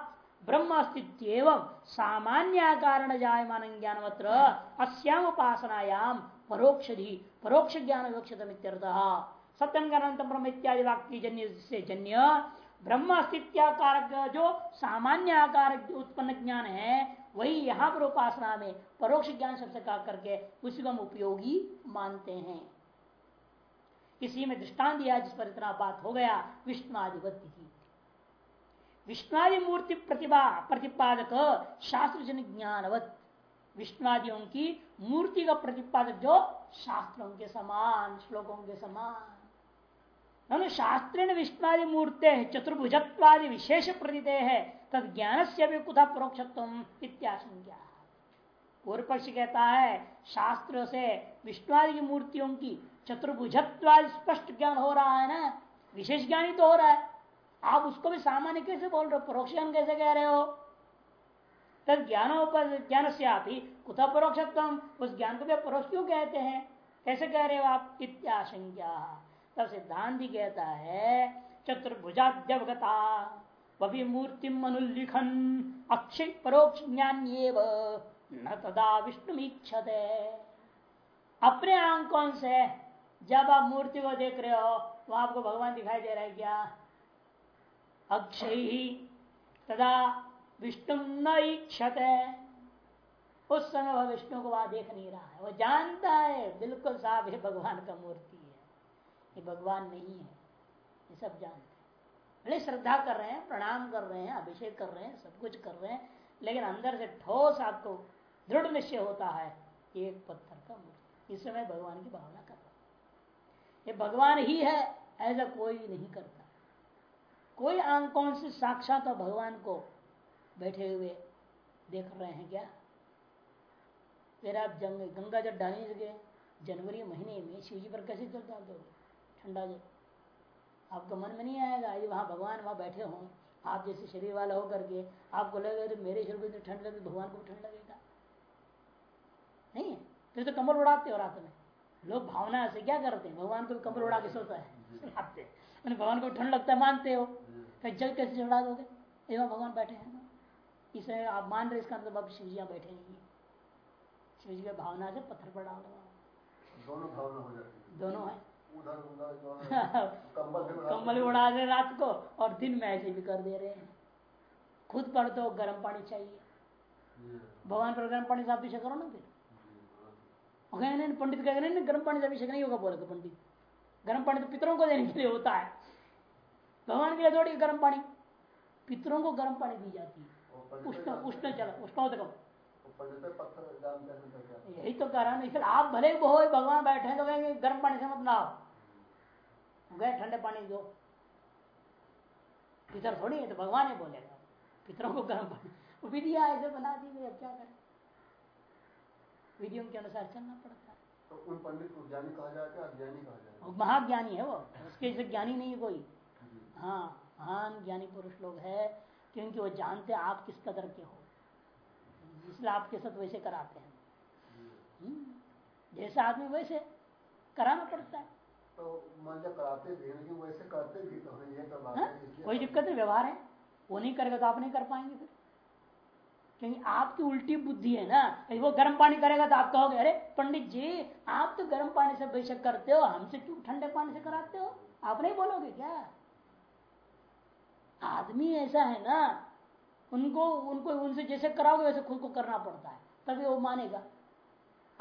ब्रह्म अस्तित्व एवं सामान्य कारण जायमान ज्ञानवत्र अस्याम उपासनायाम परोक्ष परोक्ष ज्ञान विवक्षित सत्यम ज्ञान ब्रह्म इत्यादि वाक्य जन्य से जन्य ब्रह्म अस्तित्व जो सामान्य आकार उत्पन्न ज्ञान है, वही यहाँ पर उपासना में परोक्ष ज्ञान शब्द का करके उसी को हम उपयोगी मानते हैं। इसी में दृष्टान दिया, जिस पर इतना बात हो गया विष्णुआदिवत्ति की। विष्णुआदि मूर्ति प्रतिभा, प्रतिपादक शास्त्र जन ज्ञानवत। विष्णुआदियों की मूर्ति का प्रतिपादक जो? शास्त्रों के समान, श्लोकों के समान। शास्त्र विष्णुआदि मूर्ते चतुर्भुजत्वादि विशेष प्रतीत है तद ज्ञान से भी कुथा इत्याशंका पूर्व पक्ष कहता है शास्त्र से विष्णुआदि की मूर्तियों की चतुर्भुजत्वादि स्पष्ट ज्ञान हो रहा है ना? विशेष ज्ञान ही तो हो रहा है। आप उसको भी सामान्य कैसे बोल रहे हो? परोक्ष ज्ञान कैसे कह रहे हो? तब ज्ञानोपर ज्ञान से आप ही कुथा परोक्षत्व उस ज्ञान को भी परोक्ष क्यों कहते हैं? कैसे कह रहे हो आप? इत्याशंका तब सिद्धांत कहता है, चतुर्भुजाद्यवगता वही मूर्ति अनुलिखन अक्षय परोक्ष ज्ञान न तदा विष्णु अपने आंकों से जब आप मूर्ति को देख रहे हो तो आपको भगवान दिखाई दे रहा है क्या? अक्षय ही तदा विष्णु न इच्छते उस समय वह विष्णु को वहाँ देख नहीं रहा है। वह जानता है, बिल्कुल साफ़ है भगवान का मूर्ति। है ये भगवान नहीं है। ये सब जानते हैं। भले श्रद्धा कर रहे हैं, प्रणाम कर रहे हैं, अभिषेक कर रहे हैं, सब कुछ कर रहे हैं, लेकिन अंदर से ठोस आपको दृढ़ निश्चय होता है एक पत्थर का मूर्ति। इस समय भगवान की भावना कर रहा ये भगवान ही है, ऐसा कोई नहीं करता। कोई आंकों से साक्षात भगवान को बैठे हुए देख रहे हैं क्या? फिर आप जंग गंगा जब डालने लगे, जनवरी महीने में शिव जी पर कैसे चलता दो ठंडा जब आपका मन में नहीं आएगा ये वहाँ भगवान वहाँ बैठे हों। आप जैसे शरीर वाला होकर के आपको लगेगा तो मेरे शरीर को इतनी ठंड लगे भगवान को ठंड लगेगा। नहीं है? तो, तो कमल उड़ाते हो रात में। लोग भावना से क्या करते हैं? भगवान को कमल उड़ा के सोता है <laughs> सुनाते मैंने भगवान को ठंड लगता है मानते हो। कहीं जल कैसे चढ़ा दोगे? एवं भगवान बैठे हैं इसे आप मान रहे इसका मतलब अब शिवजिया बैठे नहीं शिव जी की भावना से पत्थर पर डाल दोनों भावना हो जाती दोनों है। <laughs> कंबल उड़ा रहे रात को और दिन में ऐसे भी कर दे रहे हैं। खुद पर तो गर्म पानी चाहिए। भगवान पर गर्म पानी से अभिषेक करो ना फिर। पंडित कह रहे गर्म पानी से अभिषेक नहीं होगा बोले तो पंडित। गर्म पानी तो पितरों को देने के लिए होता है। भगवान के लिए थोड़ी गर्म पानी। पितरों को गर्म पानी दी जाती है। उष्ण उष्ण चला उष्णोदकम यही तो हूँ। इसलिए आप भले बहु भगवान बैठे तो कहेंगे गर्म पानी से मत नहाओ। गए ठंडे पानी दो। पितर थोड़ी है तो भगवान ही बोलेगा। पितरों को गर्म पानी। विधिया ऐसे बना दी गई अब क्या करें? विधियों के अनुसार चलना पड़ता है। तो उन पंडित को ज्ञानी कहा जाएगा अज्ञानी कहा जाएगा वो महाज्ञानी है वो। उसके जैसे ज्ञानी नहीं है कोई। हाँ महान ज्ञानी पुरुष लोग है क्योंकि वो जानते आप किस कदर के हो। इसलिए आपके साथ वैसे कराते हैं। हम्म, जैसा आदमी वैसे कराना पड़ता है। तो मान लिया कराते भी लेकिन वैसे करते भी तो हैं ये तो हाँ? है कोई दिक्कत नहीं व्यवहार है। वो नहीं करेगा तो आप नहीं कर पाएँगे फिर। क्योंकि आपकी उल्टी बुद्धि है ना वो गर्म पानी करेगा तो आप कहोगे अरे पंडित जी आप तो गर्म पानी से बेशक करते हो हमसे क्यों ठंडे पानी से कराते हो? आप नहीं बोलोगे क्या? आदमी ऐसा है ना उनको उनको उनसे जैसे कराओगे वैसे खुद को करना पड़ता है तभी वो मानेगा।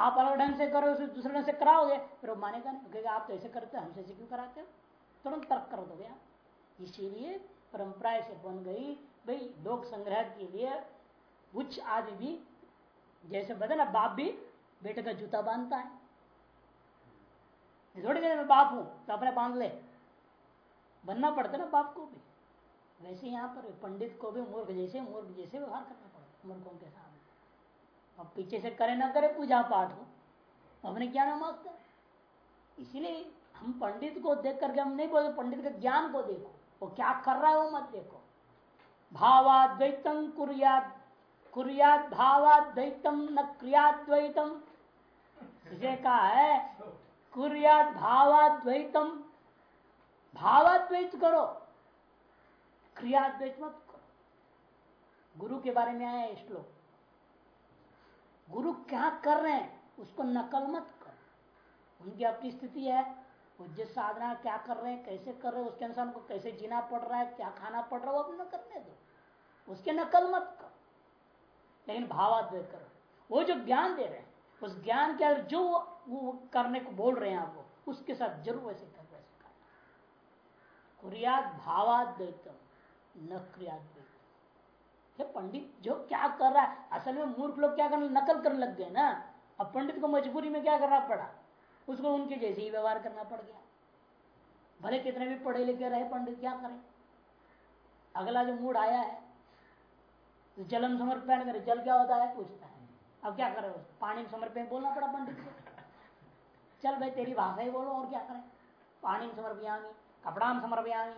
आप अलग ढंग से करो, उसे दूसरे ढंग से कराओगे, फिर वो मानेगा नहीं क्योंकि आप तो ऐसे करते हो हमसे ऐसे क्यों कराते हो? तुरंत तर्क कर दोगे आप। इसीलिए परंपरा से बन गई, भाई, लोक संग्रह के लिए उच्च आदि भी, जैसे बता ना, बाप भी बेटे का जूता बांधता है। थोड़ी देर में बाप हूँ तो अपने बाँध ले। बनना पड़ता ना बाप को भी। वैसे यहाँ पर पंडित को भी, मूर्ख जैसे मूर्ख जैसे व्यवहार करना पड़ता मूर्खों के सामने अब पीछे से करे ना करे, पूजा पाठ हो। तो हमने क्या ना माँगता इसीलिए हम पंडित को देख करके, हम नहीं बोलते पंडित के ज्ञान को देखो। वो क्या कर रहा है वो मत देखो। भावाद्वैतम कुरियाद भावाद्वैतम न क्रियाद्वैतम। इसे कहा है, कुरियाद भावाद्वैतम। भावाद्वैत करो, क्रियाद्वैत मत करो। गुरु के बारे में आया श्लोक। गुरु क्या कर रहे हैं? उसको नकल मत करो। उनकी अपनी स्थिति है। वो जिस साधना क्या कर रहे हैं, कैसे कर रहे हैं, उसके अनुसार उनको कैसे जीना पड़ रहा है, क्या खाना पड़ रहा है, वो अपना करने दो। उसके नकल मत करो। लेकिन भावाद्वैत करो। वो जो ज्ञान दे रहे हैं, उस ज्ञान के अंदर जो वो करने को बोल रहे हैं आपको उसके साथ ज़रूर वैसे कर, वैसे करना कुरियात भावाद्वैतम न क्रियाद्वैतम ये पंडित, जो क्या कर रहा है? असल में मूर्ख लोग क्या करने, नकल करने लग गए ना? अब पंडित को मजबूरी में क्या करना पड़ा? उसको उनके जैसे ही व्यवहार करना पड़ गया। भले कितने भी पढ़े लिखे रहे पंडित, क्या करें? अगला जो मूड आया है तो जलम समर्पण करे, जल क्या होता है? पूछता है। अब क्या करें पानी समर्पण बोलना पड़ा पंडित से चल भाई, तेरी भाषा ही बोलो, और क्या करें? पानी समर्पयामी कपड़ा समर्पयामी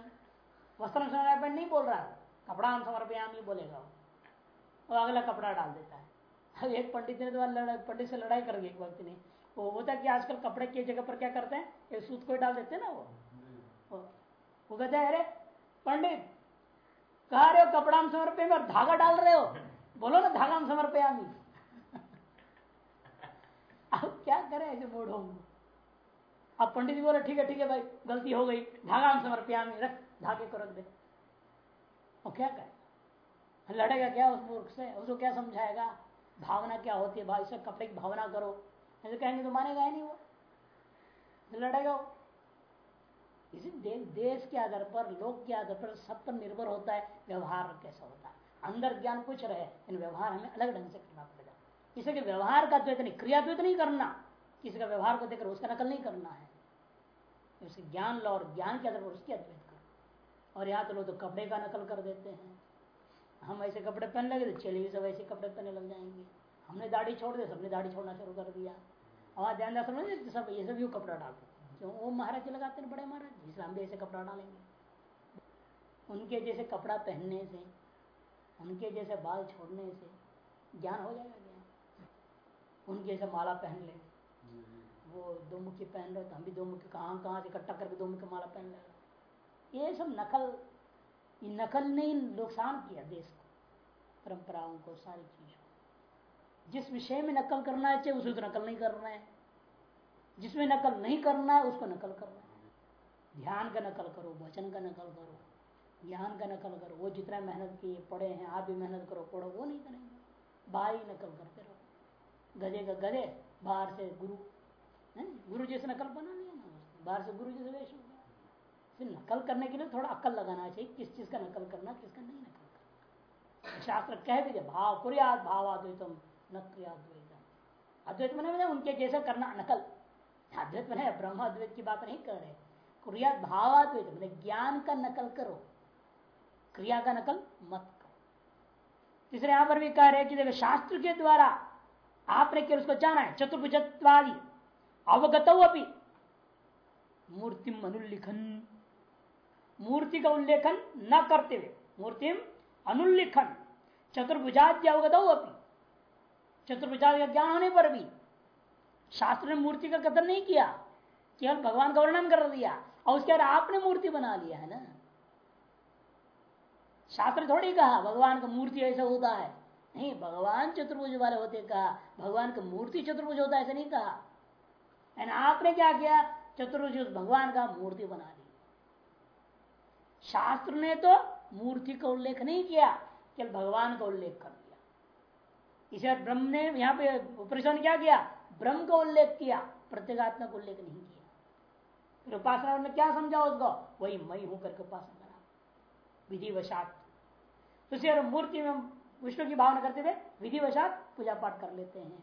वस्त्र समर्पण नहीं बोल रहा। है कपड़ा समर्पयामी बोलेगा। वो अगला कपड़ा डाल देता है। अब एक पंडित ने तो पंडित से लड़ाई कर गई एक व्यक्ति ने। वो होता है कि आजकल कपड़े की जगह पर क्या करते हैं? एक सूत को डाल देते हैं ना वो। वो, कहते हैं अरे पंडित कहा रहे हो कपड़ा हम समर्पे में और धागा डाल रहे हो? बोलो ना धागा हम समर्पयामी <laughs> अब क्या करें ऐसे मूड होंगे अब पंडित जी बोले ठीक है ठीक है भाई गलती हो गई धागा हम समर्पयामी रख धागे को रख दे। और क्या करे? लड़ेगा क्या उस मूर्ख से? उसको क्या समझाएगा? भावना क्या होती है? भाई से कपड़े की भावना करो। ऐसे कहेंगे तो मानेगा ही नहीं वो। लड़ेगा वो। इसी दे, देश के आधार पर लोग के आधार पर सब पर निर्भर होता है व्यवहार कैसा होता है। अंदर ज्ञान कुछ रहे इन व्यवहार हमें अलग ढंग से करना पड़ेगा। इसलिए व्यवहार का द्वैत नहीं क्रियाद्वैत नहीं करना किसी का व्यवहार को देखकर उसका नकल नहीं करना है। उसके ज्ञान लो और ज्ञान के आधार पर उसकी अद्वैत और यहाँ तो लोग तो कपड़े का नकल कर देते हैं। हम ऐसे कपड़े पहन लगे तो चलिए सब ऐसे कपड़े पहने लग जाएँगे। हमने दाढ़ी छोड़ दी सबने दाढ़ी छोड़ना शुरू कर दिया। और ध्यान दास समझ सब ये सब यू कपड़ा डालते क्यों वो महाराज लगाते हैं बड़े महाराज इसलिए हम भी ऐसे कपड़ा डालेंगे। उनके जैसे कपड़ा पहनने से उनके जैसे बाल छोड़ने से ज्ञान हो जाएगा ज्ञान उनके जैसे माला पहन ले वो दो मुखी पहन रहे तो हम भी दो मुखी कहाँ कहाँ से इकट्ठा करके दो मुखी माला पहन लेगा। ये सब नकल नकल ने नुकसान किया देश को, परंपराओं को, सारी चीज़ों जिस विषय में नकल करना है चाहिए तो नकल नहीं करना है। जिसमें नकल नहीं करना है, उसको नकल करना है। ध्यान का नकल करो, वचन का नकल करो, ज्ञान का नकल करो। वो जितना मेहनत किए, पढ़े हैं, आप भी मेहनत करो, पढ़ो, वो नहीं करेंगे। बाहर ही नकल करते रहो। गधे का गधे, बाहर से गुरु है गुरु जैसे नकल बना लिया ना बाहर से गुरु जैसे वेश हो नकल करने के लिए थोड़ा अक्ल लगाना चाहिए, किस चीज़ का नकल करना किसका नहीं नकल करना। शास्त्र कह भी दे भाव कुरियात भावाद्वैतम, न क्रियाद्वैत अद्वैत मैंने उनके जैसे करना नकल। अद्वैत मैंने ब्रह्म अद्वैत की बात नहीं कर रहे। क्रिया भावाद्वैत, मैंने ज्ञान का नकल करो। क्रिया का नकल मत करो। तीसरे यहाँ पर भी कह रहे कि शास्त्र के द्वारा आपने केवल उसको जाना है, चतुर्भुजत्वादि, अवगत अपनी मूर्ति अनुल्लिखन। मूर्ति का उल्लेखन न करते हुए मूर्ति अनुल्लेखन, चतुर्भुजाद्य अवगत अपनी चतुर्भुजाद का ज्ञान होने पर भी शास्त्र ने मूर्ति का कथन नहीं किया, केवल भगवान का वर्णन कर दिया, और उसके आपने मूर्ति बना लिया है ना? शास्त्र थोड़ी कहा, भगवान का मूर्ति ऐसा होता है। नहीं, भगवान चतुर्भुज वाले होते कहा, भगवान का मूर्ति चतुर्भुज होता है, ऐसा नहीं कहा। आपने क्या किया? चतुर्भुज भगवान का मूर्ति बना ली शास्त्र ने तो मूर्ति का उल्लेख नहीं किया, केवल भगवान का उल्लेख कर दिया। इसे ब्रह्म ने यहाँ पे उपरिषद क्या किया? ब्रह्म का उल्लेख किया प्रत्येगात्मा का उल्लेख नहीं किया। फिर उपासना में क्या समझा उसको? वही मई हूँ करके उपासना करा विधिवशात। तो मूर्ति में विष्णु की भावना करते थे विधिवशात पूजा पाठ कर लेते हैं।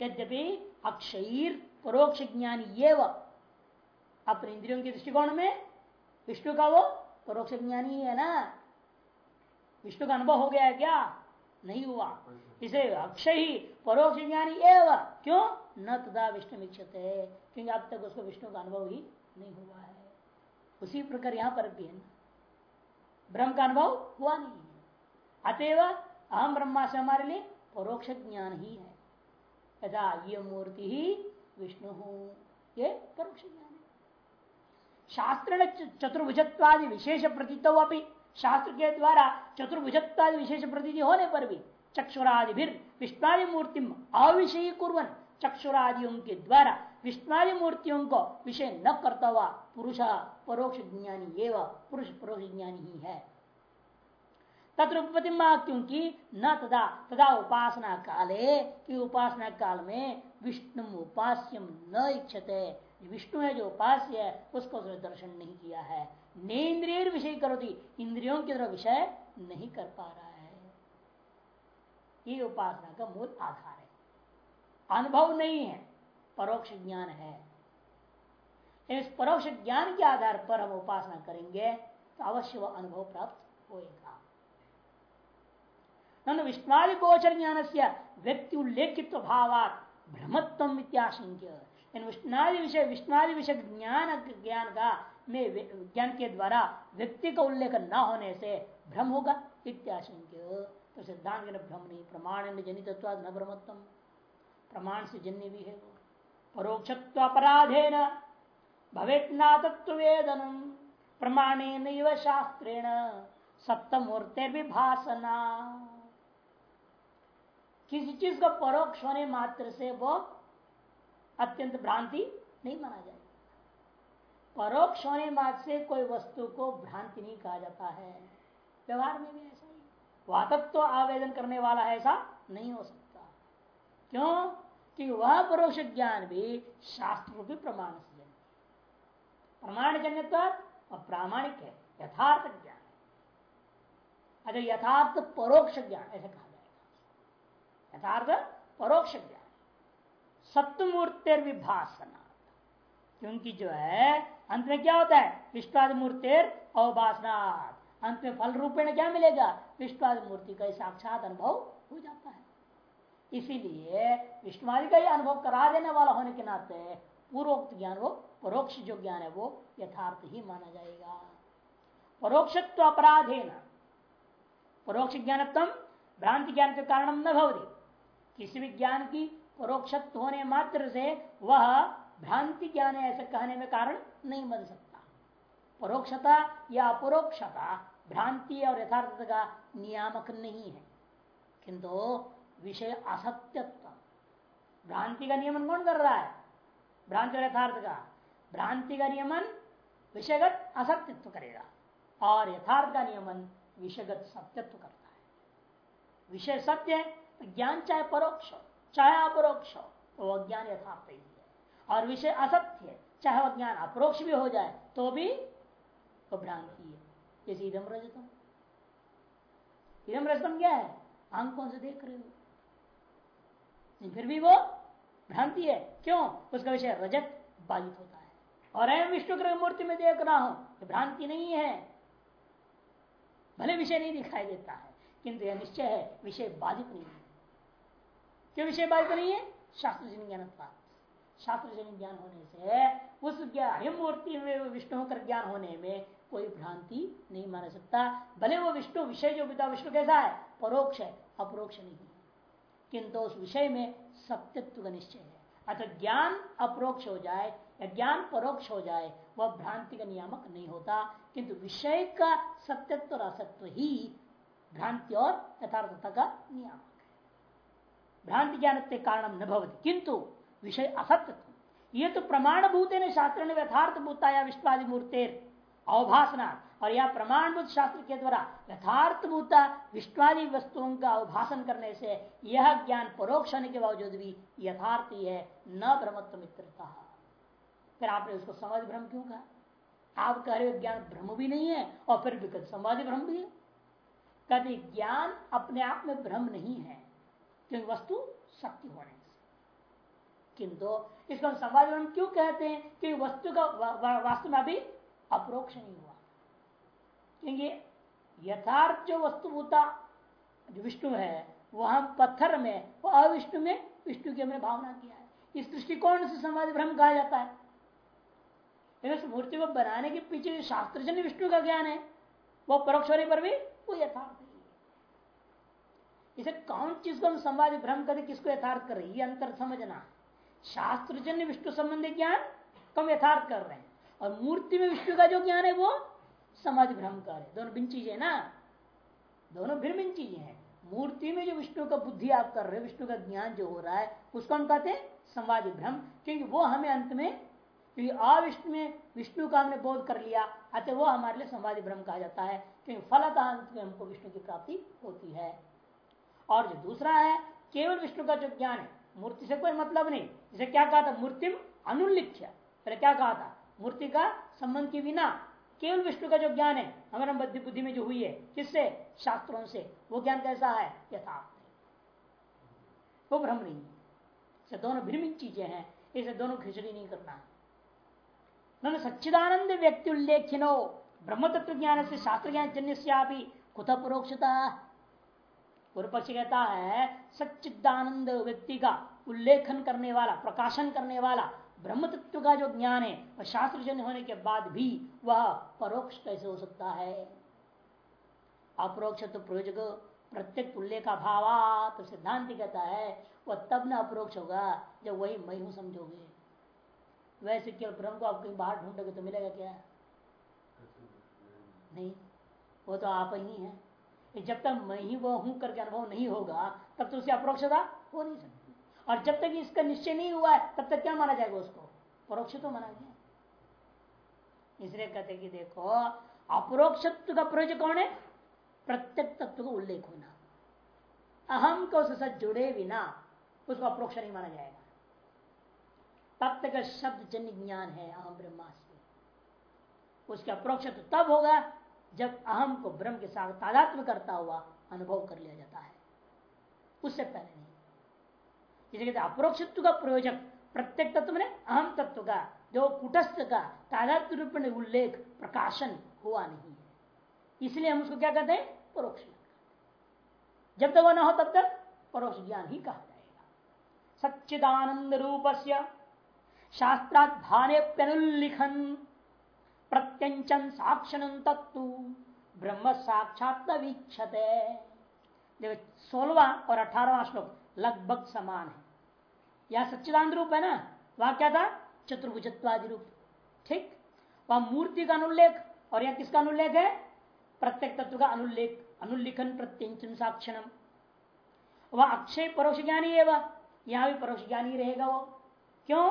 यद्यपि अक्षर परोक्ष ज्ञान ये अपने इंद्रियों के दृष्टिकोण में विष्णु का वो परोक्ष ज्ञानी है ना? विष्णु का अनुभव हो गया है क्या? नहीं हुआ। इसे अक्षय ही परोक्ष ज्ञानी एवं क्यों? न तदा विष्णु है क्योंकि अब तक उसको विष्णु का अनुभव ही नहीं हुआ है। उसी प्रकार यहाँ पर भी है ना। ब्रह्म का अनुभव हुआ नहीं है। अतएव अहम ब्रह्मा से हमारे लिए परोक्ष ज्ञान ही है। यथा ये मूर्ति ही विष्णु हूँ, ये परोक्ष ज्ञान। शास्त्र चतुर्भुजत्वादि विशेष प्रतीत शास्त्र के द्वारा चतुर्भुजत्वादि विशेष प्रतीति होने पर भी चक्षुरादि विष्णादि मूर्ति अविषयी कुरन चक्षुरादियों के द्वारा विष्णादि मूर्तियों को विषय न करता हुआ पुरुष परोक्ष ज्ञानी एवं पुरुष परोक्ष ज्ञानी ही है। तत्र उपपत्ति क्योंकि न तदा तदा उपासना काले उपासना काल में विष्णु उपास्यम न इच्छते। विष्णु है जो उपास्य है, उसको उसने दर्शन नहीं किया है। नेन्द्रिय विषय करो थी इंद्रियों की तरह विषय नहीं कर पा रहा है। ये उपासना का मूल आधार है। अनुभव नहीं है, परोक्ष ज्ञान है। इस परोक्ष ज्ञान के आधार पर हम उपासना करेंगे तो अवश्य वह अनुभव प्राप्त होगा विष्णादि गोचर ज्ञान से व्यक्ति उल्लेखित्व भावात भ्रमत्व इत्याशंक्य। विष्णादि विषय विष्णादि विषय ज्ञान ज्ञान का में ज्ञान के द्वारा व्यक्ति का उल्लेख न होने से भ्रम होगा इत्याशंक्य। तो सिद्धांत के भ्रम नहीं प्रमाण जनित न भ्रमत्व प्रमाण से जन्य भी है वो। परोक्षत्व अपराधे न भवेत्ना तत्व वेदनम प्रमाणे नैव शास्त्रेण सप्तमूर्ते भी भाषना किसी चीज़ का परोक्ष होने मात्र से वो अत्यंत भ्रांति नहीं माना जाएगा परोक्ष होने मात्र से कोई वस्तु को भ्रांति नहीं कहा जाता है। व्यवहार में भी ऐसा ही। वातत्व तो आवेदन करने वाला है ऐसा नहीं हो सकता। क्यों? कि वह परोक्ष ज्ञान भी शास्त्र रूपी प्रमाण से जन्य प्रमाण जन्य प्रामाणिक है, यथार्थ ज्ञान है। अच्छा यथार्थ परोक्ष ज्ञान, ऐसे कहा जाएगा। यथार्थ परोक्ष ज्ञान। सप्तमूर्ति विभाषना क्योंकि जो है, अंत में क्या होता है? विश्वाद मूर्तिर अंत में फल रूपेण क्या मिलेगा? विश्वाद मूर्ति का साक्षात अनुभव हो जाता है। इसीलिए विष्णुवादि का ही अनुभव करा देने वाला होने के नाते पूर्वोक्त ज्ञान वो, परोक्ष जो ज्ञान है वो यथार्थ ही माना जाएगा। परोक्षत्व अपराधे न परोक्ष ज्ञानत्म भ्रांति ज्ञान के कारण न भवती। किसी भी ज्ञान की परोक्षत्व होने मात्र से वह भ्रांति ज्ञान है ऐसे कहने में कारण नहीं बन सकता। परोक्षता या अपरोक्षता भ्रांति और यथार्थ का नियामक नहीं है। किंतु विषय असत्यत्व। भ्रांति का नियमन कौन कर रहा है? भ्रांति और यथार्थ का। भ्रांति का नियमन विषयगत असत्यत्व करेगा और यथार्थ का नियमन विषयगत सत्यत्व करता है। विषय सत्य है ज्ञान चाहे परोक्ष चाहे अपरोक्ष हो तो अज्ञान यथार्थ ही है। और विषय असत्य है, चाहे वह ज्ञान अपरोक्ष भी हो जाए तो भी वो भ्रांति है। जैसे इधम रजतम इधम रजतम क्या है? आँखों से देख रहे हो? फिर भी वो भ्रांति है। क्यों? उसका विषय रजत बाधित होता है। और मैं विष्णु ग्रह मूर्ति में देख रहा हूँ भ्रांति नहीं है। भले विषय नहीं दिखाई देता है, किंतु यह निश्चय है, विषय बाधित नहीं है। क्यों विषय बाधित नहीं है? शास्त्र जन ज्ञान शास्त्र जन ज्ञान होने से, उस अहिम मूर्ति में विष्णु कर ज्ञान होने में कोई भ्रांति नहीं माना सकता। भले वो विष्णु, विषय जो पिता विष्णु कैसा है? परोक्ष है, अपरोक्ष नहीं है। किंतु उस विषय में सत्यत्व का निश्चय है। अतः ज्ञान अप्रोक्ष हो जाए या ज्ञान परोक्ष हो जाए, वह भ्रांति का नियामक नहीं होता। किंतु विषय का सत्यत्व और असत्व ही भ्रांति और यथार्थता का नियामक। भ्रांति ज्ञान कारण न भवती। किंतु विषय असत्य। ये तो प्रमाणभूत ने शास्त्र ने यथार्थ भूताया विश्वादि मूर्तेर अवभाषणा और यह प्रमाणभूत शास्त्र के द्वारा यथार्थ भूता विश्वादी वस्तुओं का अवभाषण करने से यह ज्ञान परोक्ष होने के बावजूद भी यथार्थ ही है न ब्रह्मत्व मित्रता फिर आपने उसको समाधि भ्रम क्यों कहा? आप कह रहे हो ज्ञान भ्रम भी नहीं है, और फिर भी समाधि भ्रम भी है। कहते ज्ञान अपने आप में भ्रम नहीं है। क्योंकि वस्तु शक्ति होने से। किंतु इसको हम समाधि भ्रम क्यों कहते हैं? कि वस्तु का वास्तव में अभी अप्रोक्ष नहीं हुआ। क्योंकि यथार्थ जो वस्तुभूता जो विष्णु है, वह हम पत्थर में, वह अविष्णु में, विष्णु की हमने भावना किया है। इस दृष्टिकोण से समाधि भ्रम कहा जाता है। इस मूर्ति को बनाने के पीछे जो शास्त्रजन्य विष्णु का ज्ञान है। वो परोक्ष होने पर भी वो यथार्थ है। इसे कौन चीज़ को हम संवाद भ्रम करके किसको यथार्थ कर रहे ये अंतर समझना। शास्त्र शास्त्रजन्य विष्णु संबंधी ज्ञान कम यथार्थ कर रहे हैं। और मूर्ति में विष्णु का जो ज्ञान है वो समाधि भ्रम कर है। दोनों भिन्न चीज़ें ना? दोनों भिन्न भिन्न चीज़ें हैं। मूर्ति में जो विष्णु का बुद्धि आप कर रहे हो, विष्णु का ज्ञान जो हो रहा है, उसको हम कहते हैं समाधि भ्रम। क्योंकि वो हमें अंत में, क्योंकि अविष्णु में विष्णु का हमने बोध कर लिया, अतः वो हमारे लिए समाधि भ्रम कहा जाता है। क्योंकि फलत अंत में हमको विष्णु की प्राप्ति होती है। और जो दूसरा है, केवल विष्णु का जो ज्ञान है, मूर्ति से कोई मतलब नहीं। जिसे क्या कहा था? मूर्तिम अनुल्लिख्य। क्या कहा था? मूर्ति का संबंध के बिना केवल विष्णु का जो ज्ञान है, हमारा बुद्धि बुद्धि में जो हुई है, किससे? शास्त्रों से। वो ज्ञान कैसा है? यथार्थ वो भ्रम नहीं है। दोनों भिन्न चीज़ें हैं। इसे दोनों खिचड़ी नहीं करना। है सच्चिदानंद व्यक्ति उल्लेखिनो। ब्रह्म तत्व ज्ञान से शास्त्र ज्ञान जन्य से कुत परोक्षता पूर्व पक्ष कहता है, सच्चिदानंद व्यक्ति का उल्लेखन करने वाला, प्रकाशन करने वाला ब्रह्म तत्व का जो ज्ञान है वह शास्त्र जन्य होने के बाद भी वह परोक्ष कैसे हो सकता है? अपरोक्ष तो प्रयोजक, प्रत्येक तुल्य का भावा तो सिद्धांत कहता है, वह तब न अप्रोक्ष होगा, जब वही मैं हूँ समझोगे। वैसे केवल ब्रह्म को आप कहीं बाहर ढूंढोगे तो मिलेगा क्या? नहीं, वो तो आप ही है। जब तक मैं ही वो हूँ करके अनुभव नहीं होगा, तब तो उसकी अप्रोक्षता हो नहीं सकती। और जब तक इसका निश्चय नहीं हुआ है, तब तक क्या माना जाएगा उसको? परोक्ष तो माना गया। इसलिए कहते कि देखो, अपरोक्षत्व का प्रयोजन कौन है? प्रत्येक तत्व का उल्लेख होना। अहम को उसके साथ जुड़े बिना उसको अप्रोक्ष नहीं माना जाएगा। तब तक शब्द जन्य ज्ञान है, अहम ब्रह्मास्मि। उसका अप्रोक्ष तो तब होगा जब अहम को ब्रह्म के साथ तादात्म करता हुआ अनुभव कर लिया जाता है। उससे पहले नहीं। इसे कहते अप्रोक्षत्व का प्रयोजक प्रत्येक तत्व में अहम तत्व का, जो कुटस्थ का तादात्म रूप में उल्लेख, प्रकाशन हुआ नहीं है। इसलिए हम उसको क्या कहते हैं? परोक्ष जब तक वह न हो तब तक परोक्ष ज्ञान ही कहा जाएगा। सच्चिदानंद रूप से शास्त्रात भानेप्यनुल्लिखन प्रत्यंचन साक्षण तत्व ब्रह्म साक्षात वीक्षते सोलवा और अठारवा श्लोक लगभग समान है। यह सच्चिदान रूप है ना? वह क्या था? चतुर्भुजत्वादि रूप। ठीक? वह मूर्ति का अनुल्लेख और यह किसका अनुल्लेख है? प्रत्येक तत्व का अनुल्लेख, अनुल्लिखन प्रत्यंचन साक्षणम। वह अक्षय परोक्ष ज्ञानी है वह। यहाँ भी परोक्ष ज्ञानी रहेगा वो। क्यों?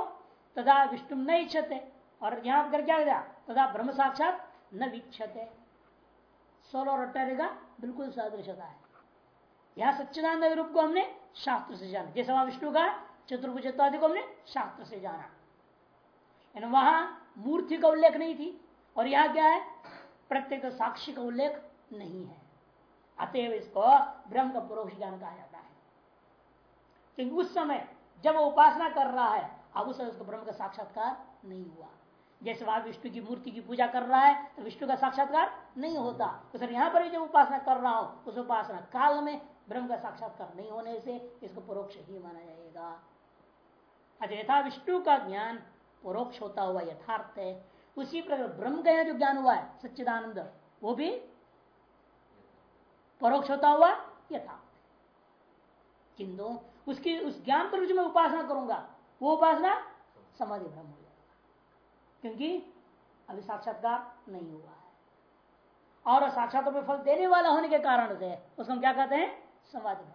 तदा विष्णु न इच्छते और यहाँ कर क्या तदा ब्रह्म साक्षात न वीक्षते। सोलह और अट्ठारह बिल्कुल सदृशता है। यह सच्चिदानंद रूप को हमने शास्त्र से जाना। जैसे वहाँ विष्णु का चतुर्भुजत्वादि को हमने शास्त्र से जाना। वहाँ मूर्ति का उल्लेख नहीं थी और यहाँ क्या है? प्रत्येक साक्षी का उल्लेख नहीं है। अतएव इसको ब्रह्म का परोक्ष ज्ञान कहा जाता है। क्योंकि उस समय जब वो उपासना कर रहा है, अब उस उसको ब्रह्म का साक्षात्कार नहीं हुआ। जैसे वहाँ विष्णु की मूर्ति की पूजा कर रहा है तो विष्णु का साक्षात्कार नहीं होता। तो सर, यहाँ पर भी जब उपासना कर रहा हूँ, उस उपासना काल में ब्रह्म का साक्षात्कार नहीं होने से इसको परोक्ष ही माना जाएगा। अच्छा यथा विष्णु का ज्ञान परोक्ष होता हुआ यथार्थ है। उसी प्रकार ब्रह्म का जो ज्ञान हुआ है, सच्चिदानंद, वो भी परोक्ष होता हुआ यथार्थ किंतु उसकी, उस ज्ञान पर जो मैं उपासना करूँगा, वो उपासना समाधि जाएगा। क्योंकि अभी साक्षात्कार नहीं हुआ है। और साक्षात में फल देने वाला होने के कारण से उसको हम क्या कहते हैं? भ्रम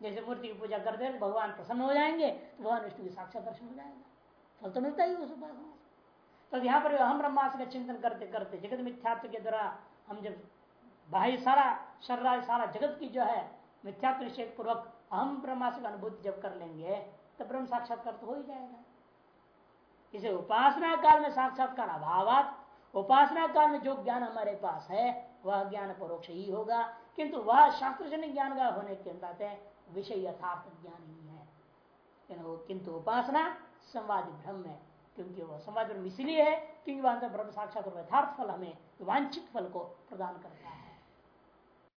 जैसे मूर्ति की पूजा करते हैं, भगवान प्रसन्न हो जाएँगे तो भगवान विष्णु की साक्षात दर्शन हो जाएगा। फल तो मिलता ही उस उपासना तो यहाँ पर हम ब्रह्मास का चिंतन करते करते, जगत मिथ्यात्व के द्वारा हम जब बाह्य सारा शर्रा सारा जगत की जो है, मिथ्यात्व निषेध पूर्वक हम ब्रह्मास का अनुभूति जब कर लेंगे तो ब्रह्म साक्षात्कार तो हो ही जाएगा। इसे उपासना काल में साक्षात्कार अभाव उपासना काल में जो ज्ञान हमारे पास है, वह ज्ञान परोक्ष ही होगा, किंतु वह शास्त्रजन्य ज्ञान का होने के नाते विषय यथार्थ ज्ञान ही है। किंतु उपासना, संवाद भ्रम है, क्योंकि वह संवाद भ्रम इसलिए है, क्योंकि वह ब्रह्म साक्षात यथार्थ फल हमें, वांछित फल को प्रदान करता है।